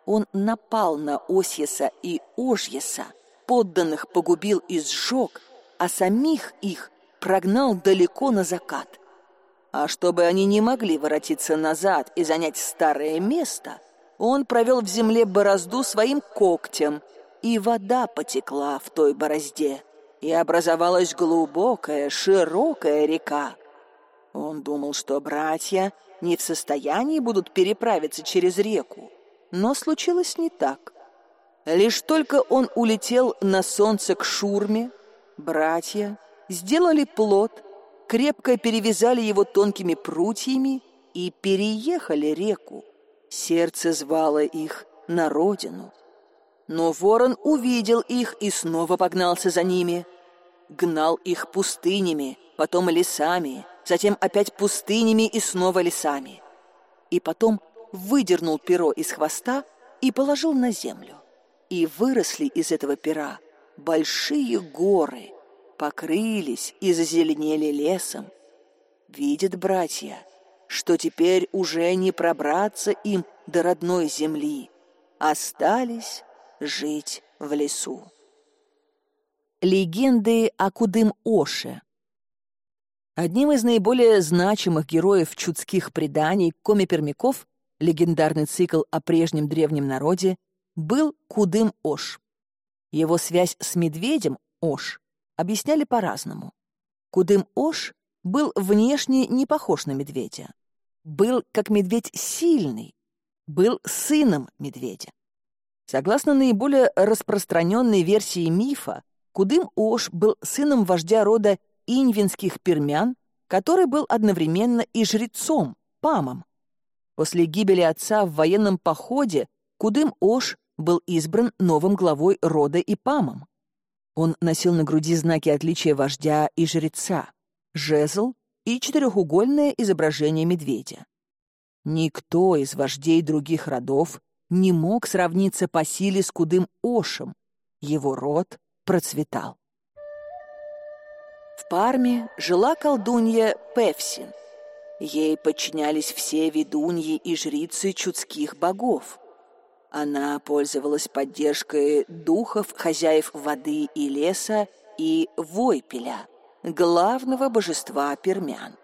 Он напал на Осьеса и Ожьеса, подданных погубил и сжег, а самих их прогнал далеко на закат. А чтобы они не могли воротиться назад и занять старое место, он провел в земле борозду своим когтем, и вода потекла в той борозде, и образовалась глубокая, широкая река. Он думал, что братья не в состоянии будут переправиться через реку, но случилось не так. Лишь только он улетел на солнце к Шурме, братья сделали плод, крепко перевязали его тонкими прутьями и переехали реку. Сердце звало их на родину. Но ворон увидел их и снова погнался за ними. Гнал их пустынями, потом лесами, затем опять пустынями и снова лесами. И потом выдернул перо из хвоста и положил на землю. И выросли из этого пера большие горы, покрылись и зазеленели лесом. Видят братья, что теперь уже не пробраться им до родной земли, остались жить в лесу. Легенды о Кудым-Оше Одним из наиболее значимых героев чудских преданий коми-пермяков легендарный цикл о прежнем древнем народе, был Кудым-Ош. Его связь с медведем Ош объясняли по-разному. Кудым-Ош был внешне не похож на медведя. Был как медведь сильный, был сыном медведя. Согласно наиболее распространенной версии мифа, Кудым-Ош был сыном вождя рода инвинских пермян, который был одновременно и жрецом, памом. После гибели отца в военном походе Кудым-Ош был избран новым главой рода и памом. Он носил на груди знаки отличия вождя и жреца, жезл и четырехугольное изображение медведя. Никто из вождей других родов не мог сравниться по силе с кудым Ошем. Его род процветал. В Парме жила колдунья Певсин. Ей подчинялись все ведуньи и жрицы чудских богов. Она пользовалась поддержкой духов, хозяев воды и леса и Войпеля, главного божества пермян.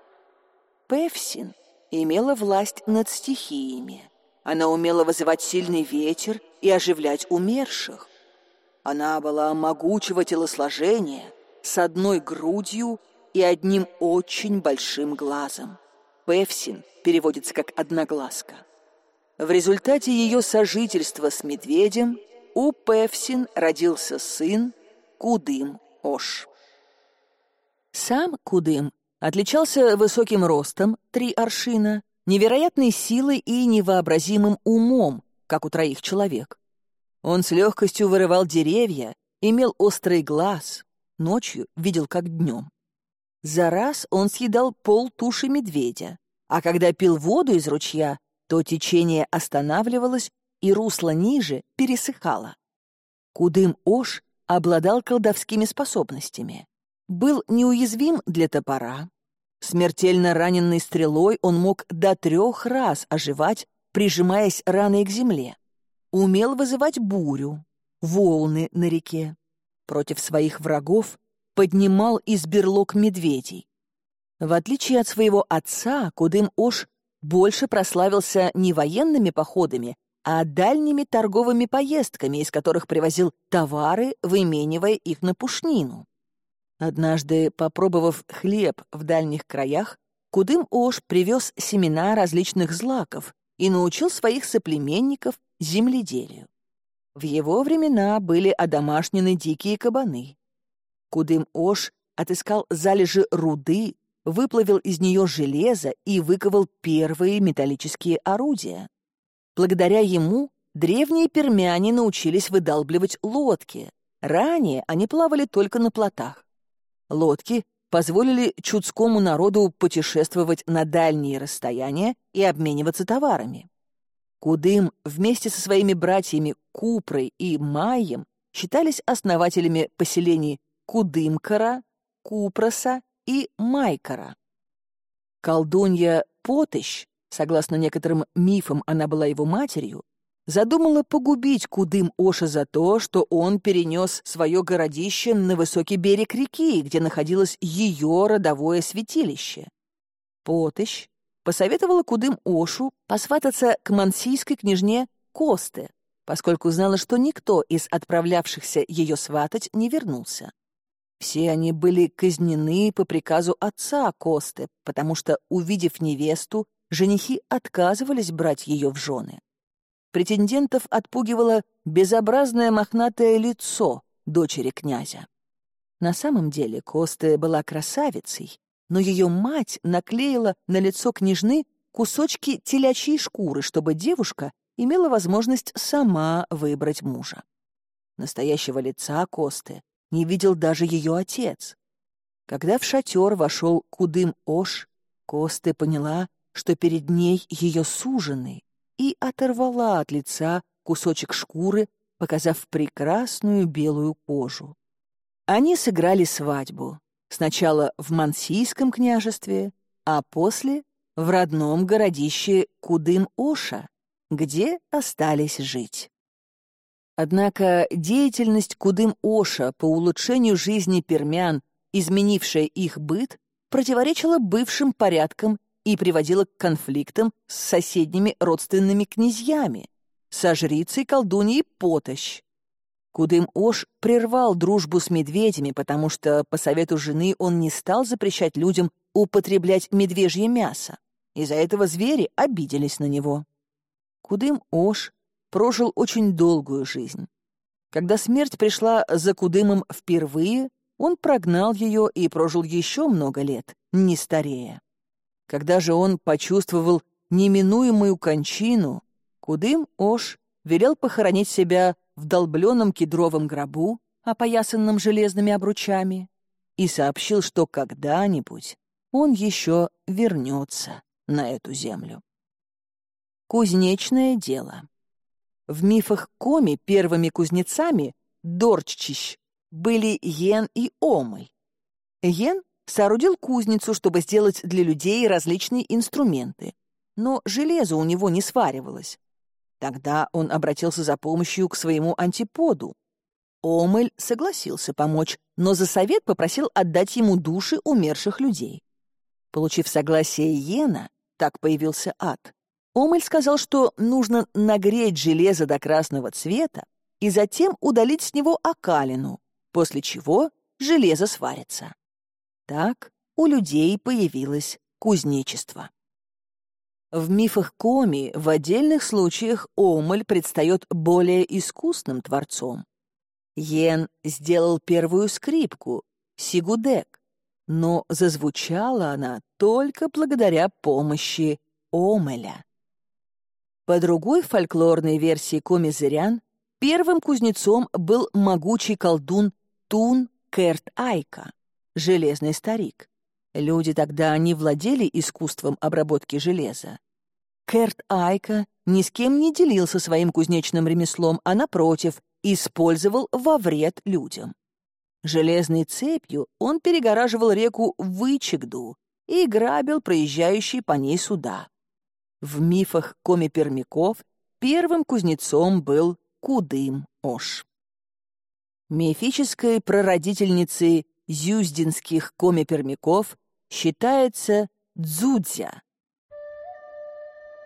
Певсин имела власть над стихиями. Она умела вызывать сильный ветер и оживлять умерших. Она была могучего телосложения, с одной грудью и одним очень большим глазом. Певсин переводится как «одноглазка». В результате ее сожительства с медведем у Певсин родился сын Кудым-Ош. Сам Кудым отличался высоким ростом, три аршина, невероятной силой и невообразимым умом, как у троих человек. Он с легкостью вырывал деревья, имел острый глаз, ночью видел как днем. За раз он съедал пол туши медведя, а когда пил воду из ручья, то течение останавливалось, и русло ниже пересыхало. Кудым-Ош обладал колдовскими способностями. Был неуязвим для топора. Смертельно раненный стрелой он мог до трех раз оживать, прижимаясь раной к земле. Умел вызывать бурю, волны на реке. Против своих врагов поднимал из берлог медведей. В отличие от своего отца, Кудым-Ош больше прославился не военными походами, а дальними торговыми поездками, из которых привозил товары, выменивая их на пушнину. Однажды, попробовав хлеб в дальних краях, Кудым-Ош привез семена различных злаков и научил своих соплеменников земледелию. В его времена были одомашнены дикие кабаны. Кудым-Ош отыскал залежи руды, выплавил из нее железо и выковал первые металлические орудия. Благодаря ему древние пермяне научились выдалбливать лодки. Ранее они плавали только на плотах. Лодки позволили чудскому народу путешествовать на дальние расстояния и обмениваться товарами. Кудым вместе со своими братьями Купрой и Майем считались основателями поселений Кудымкара, Купроса и Майкара. Колдунья Потыщ, согласно некоторым мифам она была его матерью, задумала погубить Кудым Оша за то, что он перенес свое городище на высокий берег реки, где находилось ее родовое святилище. Потыщ посоветовала Кудым Ошу посвататься к мансийской княжне Косте, поскольку знала, что никто из отправлявшихся ее сватать не вернулся. Все они были казнены по приказу отца Косты, потому что, увидев невесту, женихи отказывались брать ее в жены. Претендентов отпугивало безобразное мохнатое лицо дочери князя. На самом деле Коста была красавицей, но ее мать наклеила на лицо княжны кусочки телячьей шкуры, чтобы девушка имела возможность сама выбрать мужа. Настоящего лица Косты не видел даже ее отец. Когда в шатер вошел Кудым Ош, Косты поняла, что перед ней ее суженый, и оторвала от лица кусочек шкуры, показав прекрасную белую кожу. Они сыграли свадьбу. Сначала в Мансийском княжестве, а после — в родном городище Кудым-Оша, где остались жить. Однако деятельность Кудым-Оша по улучшению жизни пермян, изменившая их быт, противоречила бывшим порядкам и приводила к конфликтам с соседними родственными князьями, со жрицей колдуньей Потощ. Кудым-Ош прервал дружбу с медведями, потому что, по совету жены, он не стал запрещать людям употреблять медвежье мясо. Из-за этого звери обиделись на него. Кудым-Ош прожил очень долгую жизнь. Когда смерть пришла за Кудымом впервые, он прогнал ее и прожил еще много лет, не старея. Когда же он почувствовал неминуемую кончину, Кудым Ош велел похоронить себя в долбленном кедровом гробу опоясанном железными обручами, и сообщил, что когда-нибудь он еще вернется на эту землю. Кузнечное дело. В мифах Коми первыми кузнецами Дорччищ были Йен и Омы. Йен соорудил кузницу, чтобы сделать для людей различные инструменты, но железо у него не сваривалось. Тогда он обратился за помощью к своему антиподу. Омель согласился помочь, но за совет попросил отдать ему души умерших людей. Получив согласие Йена, так появился ад. Омель сказал, что нужно нагреть железо до красного цвета и затем удалить с него окалину, после чего железо сварится. Так у людей появилось кузнечество. В мифах Коми в отдельных случаях Омель предстает более искусным творцом. Йен сделал первую скрипку, сигудек, но зазвучала она только благодаря помощи Омеля. По другой фольклорной версии Коми-Зырян, первым кузнецом был могучий колдун Тун Керт Айка, железный старик. Люди тогда не владели искусством обработки железа. Керт Айка ни с кем не делился своим кузнечным ремеслом, а, напротив, использовал во вред людям. Железной цепью он перегораживал реку Вычегду и грабил проезжающие по ней суда. В мифах коми-пермяков первым кузнецом был Кудым-Ош. Мифической прародительницей зюздинских коми-пермяков считается Дзудзя.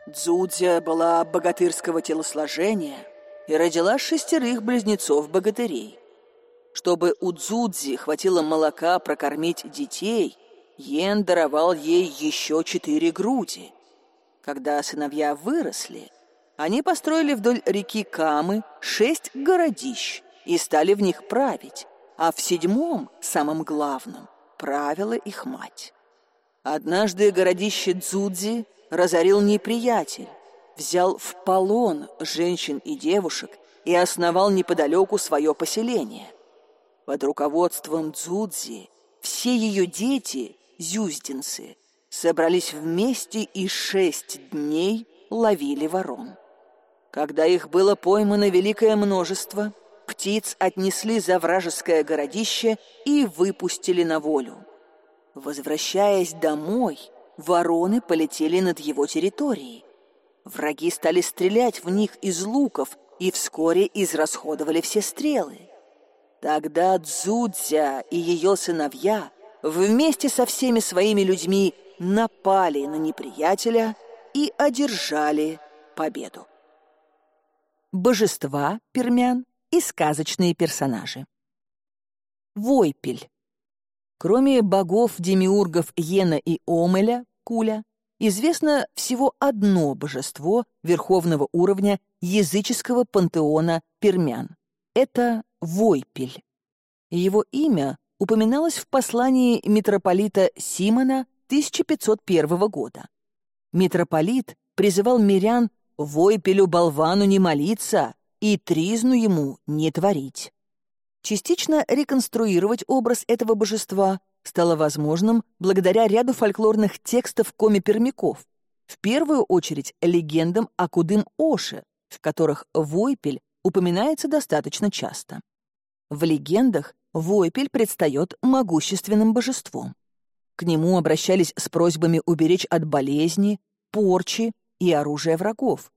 Дзудзя была богатырского телосложения — и родила шестерых близнецов-богатырей. Чтобы у Дзудзи хватило молока прокормить детей, Йен даровал ей еще четыре груди. Когда сыновья выросли, они построили вдоль реки Камы шесть городищ и стали в них править, а в седьмом, самом главном, правила их мать. Однажды городище Дзудзи разорил неприятель, взял в полон женщин и девушек и основал неподалеку свое поселение. Под руководством Дзудзи все ее дети, зюздинцы, собрались вместе и шесть дней ловили ворон. Когда их было поймано великое множество, птиц отнесли за вражеское городище и выпустили на волю. Возвращаясь домой, вороны полетели над его территорией, Враги стали стрелять в них из луков и вскоре израсходовали все стрелы. Тогда Дзудзя и ее сыновья вместе со всеми своими людьми напали на неприятеля и одержали победу. Божества пермян и сказочные персонажи. Войпель. Кроме богов-демиургов Йена и Омеля, Куля, известно всего одно божество верховного уровня языческого пантеона пермян. Это Войпель. Его имя упоминалось в послании митрополита Симона 1501 года. Митрополит призывал мирян Войпелю-болвану не молиться и тризну ему не творить. Частично реконструировать образ этого божества стало возможным благодаря ряду фольклорных текстов коми-пермяков, в первую очередь легендам о Кудым-Оше, в которых Войпель упоминается достаточно часто. В легендах Войпель предстает могущественным божеством. К нему обращались с просьбами уберечь от болезни, порчи и оружия врагов.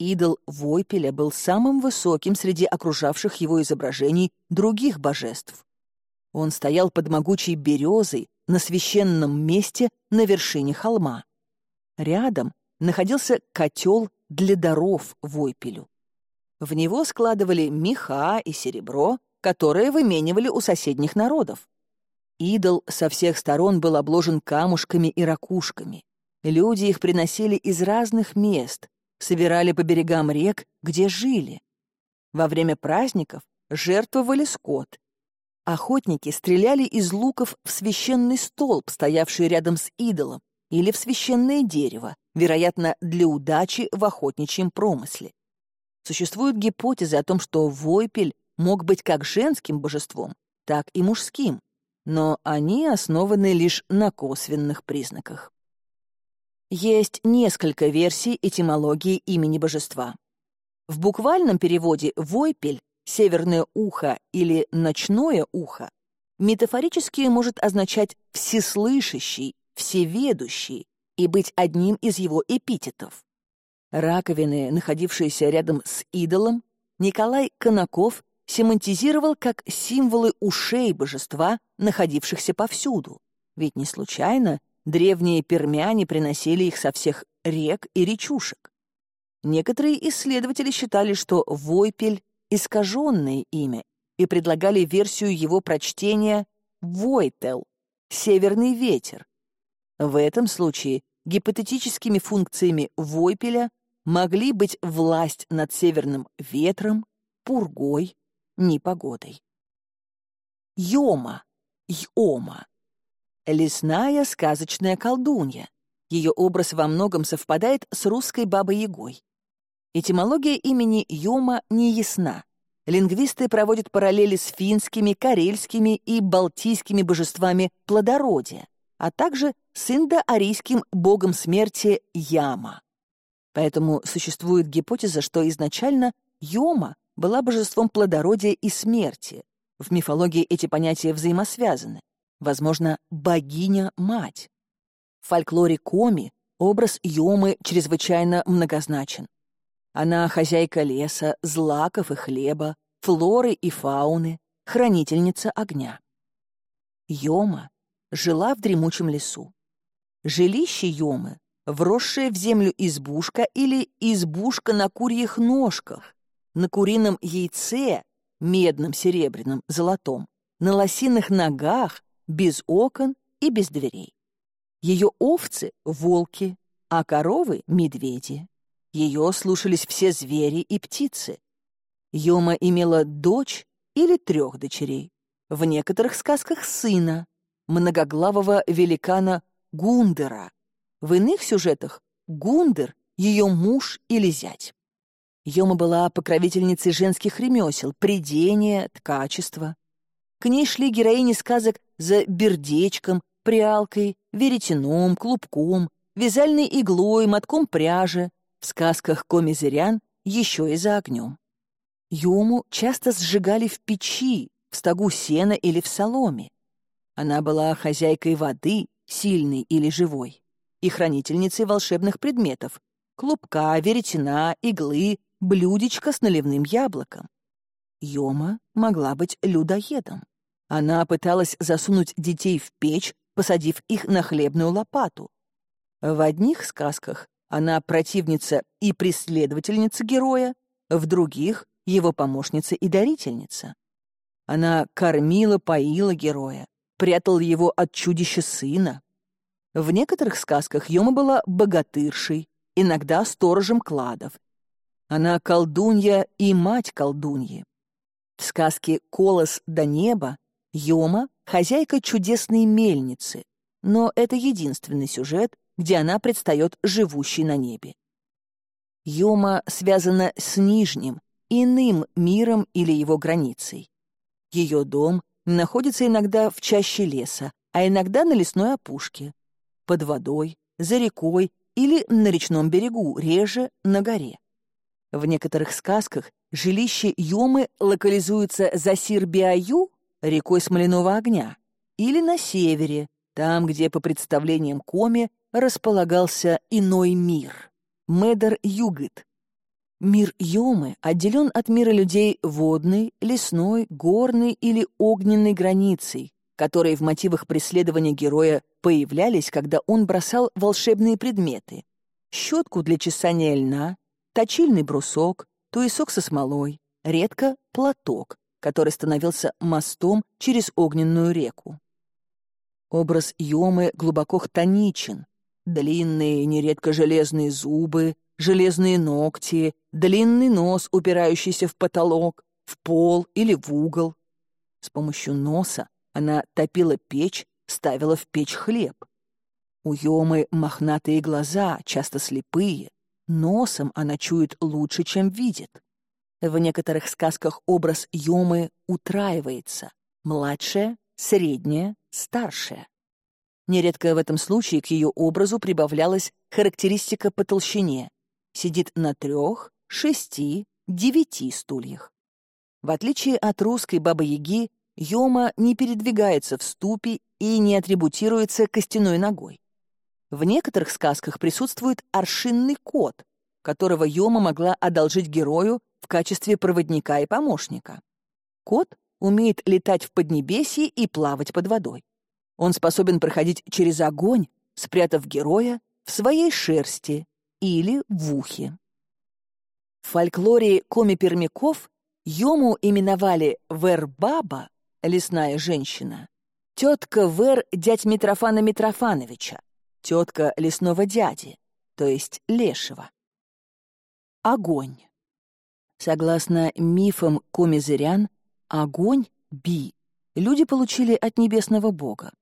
Идол Войпеля был самым высоким среди окружавших его изображений других божеств. Он стоял под могучей березой на священном месте на вершине холма. Рядом находился котел для даров Войпелю. В него складывали меха и серебро, которые выменивали у соседних народов. Идол со всех сторон был обложен камушками и ракушками. Люди их приносили из разных мест, собирали по берегам рек, где жили. Во время праздников жертвовали скот Охотники стреляли из луков в священный столб, стоявший рядом с идолом, или в священное дерево, вероятно, для удачи в охотничьем промысле. Существует гипотеза о том, что Войпель мог быть как женским божеством, так и мужским, но они основаны лишь на косвенных признаках. Есть несколько версий этимологии имени божества. В буквальном переводе «войпель» — «северное ухо» или «ночное ухо» метафорически может означать «всеслышащий», «всеведущий» и быть одним из его эпитетов. Раковины, находившиеся рядом с идолом, Николай Конаков семантизировал как символы ушей божества, находившихся повсюду. Ведь не случайно древние пермяне приносили их со всех рек и речушек. Некоторые исследователи считали, что Войпель — искаженное имя, и предлагали версию его прочтения «Войтел» — «северный ветер». В этом случае гипотетическими функциями Войпеля могли быть власть над северным ветром, пургой, непогодой. Йома, Йома. Лесная сказочная колдунья. Ее образ во многом совпадает с русской бабой-ягой. Этимология имени Йома не ясна. Лингвисты проводят параллели с финскими, карельскими и балтийскими божествами плодородия, а также с индоарийским богом смерти Яма. Поэтому существует гипотеза, что изначально Йома была божеством плодородия и смерти. В мифологии эти понятия взаимосвязаны. Возможно, богиня-мать. В фольклоре Коми образ Йомы чрезвычайно многозначен. Она хозяйка леса, злаков и хлеба, флоры и фауны, хранительница огня. Йома жила в дремучем лесу. Жилище Йомы вросшая в землю избушка или избушка на курьих ножках, на курином яйце, медном, серебряном, золотом, на лосиных ногах, без окон и без дверей. Ее овцы — волки, а коровы — медведи. Ее слушались все звери и птицы. Йома имела дочь или трех дочерей. В некоторых сказках сына, многоглавого великана Гундера, в иных сюжетах Гундер — ее муж или зять. Йома была покровительницей женских ремесел, придения, ткачества. К ней шли героини сказок за бердечком, прялкой, веретеном, клубком, вязальной иглой, мотком пряжи, в сказках комизырян еще и за огнем. Йому часто сжигали в печи, в стогу сена или в соломе. Она была хозяйкой воды, сильной или живой и хранительницей волшебных предметов — клубка, веретена, иглы, блюдечко с наливным яблоком. Йома могла быть людоедом. Она пыталась засунуть детей в печь, посадив их на хлебную лопату. В одних сказках она противница и преследовательница героя, в других — его помощница и дарительница. Она кормила, поила героя, прятала его от чудища сына, в некоторых сказках Йома была богатыршей, иногда сторожем кладов. Она колдунья и мать колдуньи. В сказке «Колос до неба» Йома — хозяйка чудесной мельницы, но это единственный сюжет, где она предстает живущей на небе. Йома связана с нижним, иным миром или его границей. Ее дом находится иногда в чаще леса, а иногда на лесной опушке под водой, за рекой или на речном берегу, реже на горе. В некоторых сказках жилище Йомы локализуется за Сирбиаю, рекой Смоляного огня, или на севере, там, где, по представлениям Коми, располагался иной мир — Медер-Югыт. Мир Йомы отделен от мира людей водной, лесной, горной или огненной границей, которые в мотивах преследования героя появлялись, когда он бросал волшебные предметы. Щетку для чесания льна, точильный брусок, туесок со смолой, редко платок, который становился мостом через огненную реку. Образ Йомы глубоко хтоничен. Длинные, нередко железные зубы, железные ногти, длинный нос, упирающийся в потолок, в пол или в угол. С помощью носа она топила печь, ставила в печь хлеб. У Йомы мохнатые глаза, часто слепые. Носом она чует лучше, чем видит. В некоторых сказках образ Йомы утраивается — младшая, средняя, старшая. Нередко в этом случае к ее образу прибавлялась характеристика по толщине. Сидит на трех, шести, девяти стульях. В отличие от русской бабы-яги, Йома не передвигается в ступе и не атрибутируется костяной ногой. В некоторых сказках присутствует аршинный кот, которого Йома могла одолжить герою в качестве проводника и помощника. Кот умеет летать в Поднебесье и плавать под водой. Он способен проходить через огонь, спрятав героя в своей шерсти или в ухе. В фольклоре коми-пермяков Йому именовали Вербаба, лесная женщина, тетка Вер дядь Митрофана Митрофановича, тетка лесного дяди, то есть лешего. Огонь. Согласно мифам комизырян, огонь, би, люди получили от небесного бога.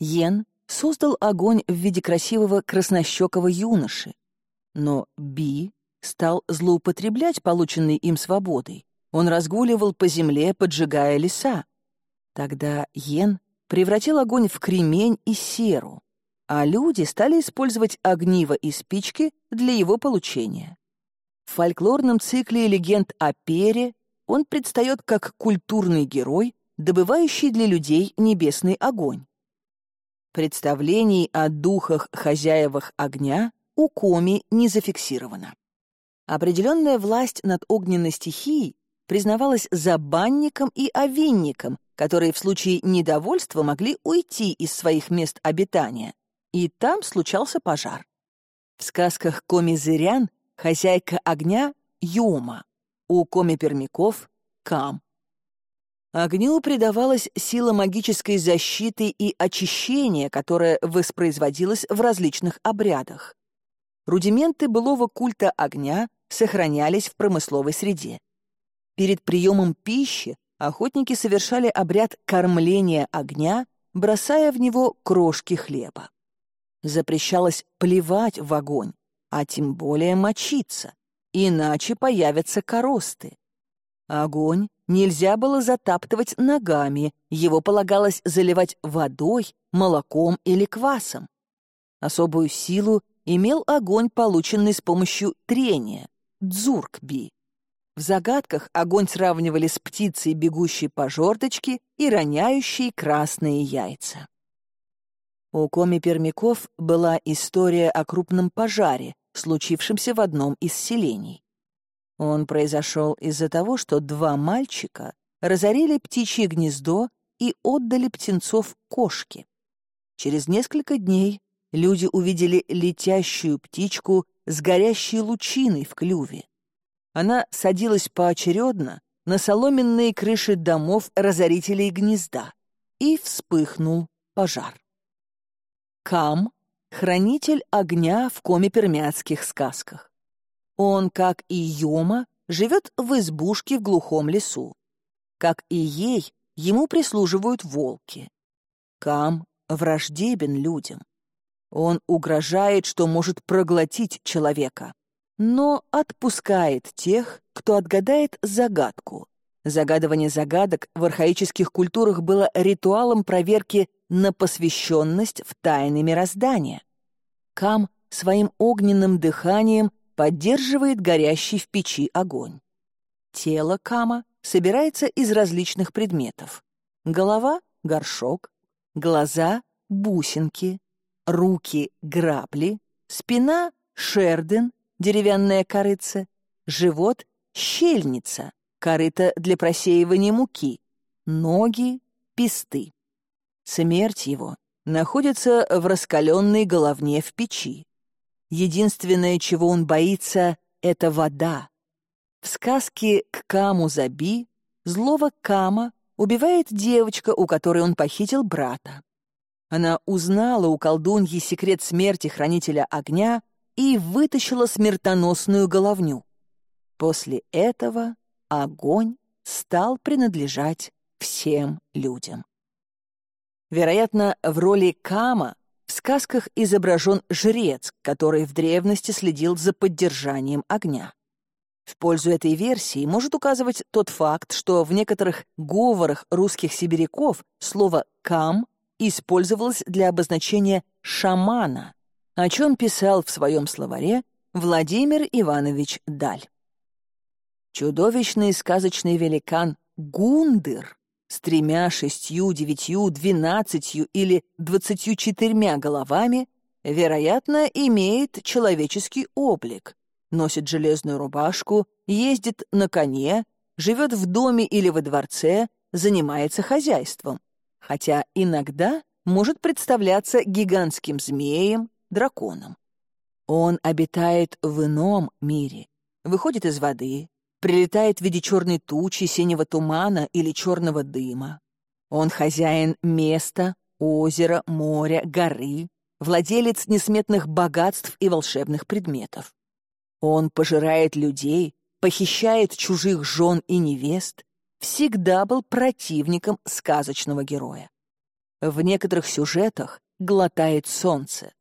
Йен создал огонь в виде красивого краснощекого юноши, но би стал злоупотреблять полученной им свободой. Он разгуливал по земле, поджигая леса. Тогда Йен превратил огонь в кремень и серу, а люди стали использовать огниво и спички для его получения. В фольклорном цикле легенд о Пере он предстает как культурный герой, добывающий для людей небесный огонь. Представлений о духах-хозяевах огня у Коми не зафиксировано. Определенная власть над огненной стихией признавалась забанником и овинником, которые в случае недовольства могли уйти из своих мест обитания, и там случался пожар. В сказках Коми-Зырян хозяйка огня — Юма, у Коми-Пермяков — Кам. Огню придавалась сила магической защиты и очищения, которая воспроизводилась в различных обрядах. Рудименты былого культа огня сохранялись в промысловой среде. Перед приемом пищи охотники совершали обряд кормления огня, бросая в него крошки хлеба. Запрещалось плевать в огонь, а тем более мочиться, иначе появятся коросты. Огонь нельзя было затаптывать ногами, его полагалось заливать водой, молоком или квасом. Особую силу имел огонь, полученный с помощью трения, дзуркби. В загадках огонь сравнивали с птицей, бегущей по жердочке и роняющей красные яйца. У Коми Пермяков была история о крупном пожаре, случившемся в одном из селений. Он произошел из-за того, что два мальчика разорили птичье гнездо и отдали птенцов кошке. Через несколько дней люди увидели летящую птичку с горящей лучиной в клюве. Она садилась поочередно на соломенные крыши домов разорителей гнезда, и вспыхнул пожар. Кам — хранитель огня в коме-пермяцких сказках. Он, как и Йома, живет в избушке в глухом лесу. Как и ей, ему прислуживают волки. Кам враждебен людям. Он угрожает, что может проглотить человека, но отпускает тех, кто отгадает загадку. Загадывание загадок в архаических культурах было ритуалом проверки на посвященность в тайны мироздания. Кам своим огненным дыханием поддерживает горящий в печи огонь. Тело Кама собирается из различных предметов. Голова — горшок, глаза — бусинки, руки — грабли, спина — шерден, деревянная корыца, живот — щельница, корыто для просеивания муки, ноги — песты. Смерть его находится в раскаленной головне в печи. Единственное, чего он боится, — это вода. В сказке «К Каму заби» злого Кама убивает девочка, у которой он похитил брата. Она узнала у колдуньи секрет смерти хранителя огня и вытащила смертоносную головню. После этого огонь стал принадлежать всем людям. Вероятно, в роли Кама в сказках изображен жрец, который в древности следил за поддержанием огня. В пользу этой версии может указывать тот факт, что в некоторых говорах русских сибиряков слово «кам» использовалось для обозначения «шамана», о чем писал в своем словаре Владимир Иванович Даль. Чудовищный сказочный великан Гундыр с тремя, шестью, девятью, двенадцатью или двадцатью четырьмя головами, вероятно, имеет человеческий облик, носит железную рубашку, ездит на коне, живет в доме или во дворце, занимается хозяйством, хотя иногда может представляться гигантским змеем, драконом. Он обитает в ином мире, выходит из воды, прилетает в виде черной тучи, синего тумана или черного дыма. Он хозяин места, озера, моря, горы, владелец несметных богатств и волшебных предметов. Он пожирает людей, похищает чужих жен и невест, всегда был противником сказочного героя. В некоторых сюжетах глотает солнце.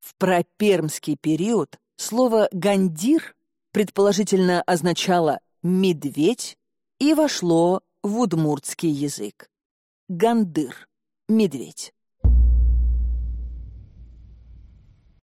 В пропермский период слово «гандир» предположительно означало «медведь» и вошло в удмуртский язык. Гандыр — медведь.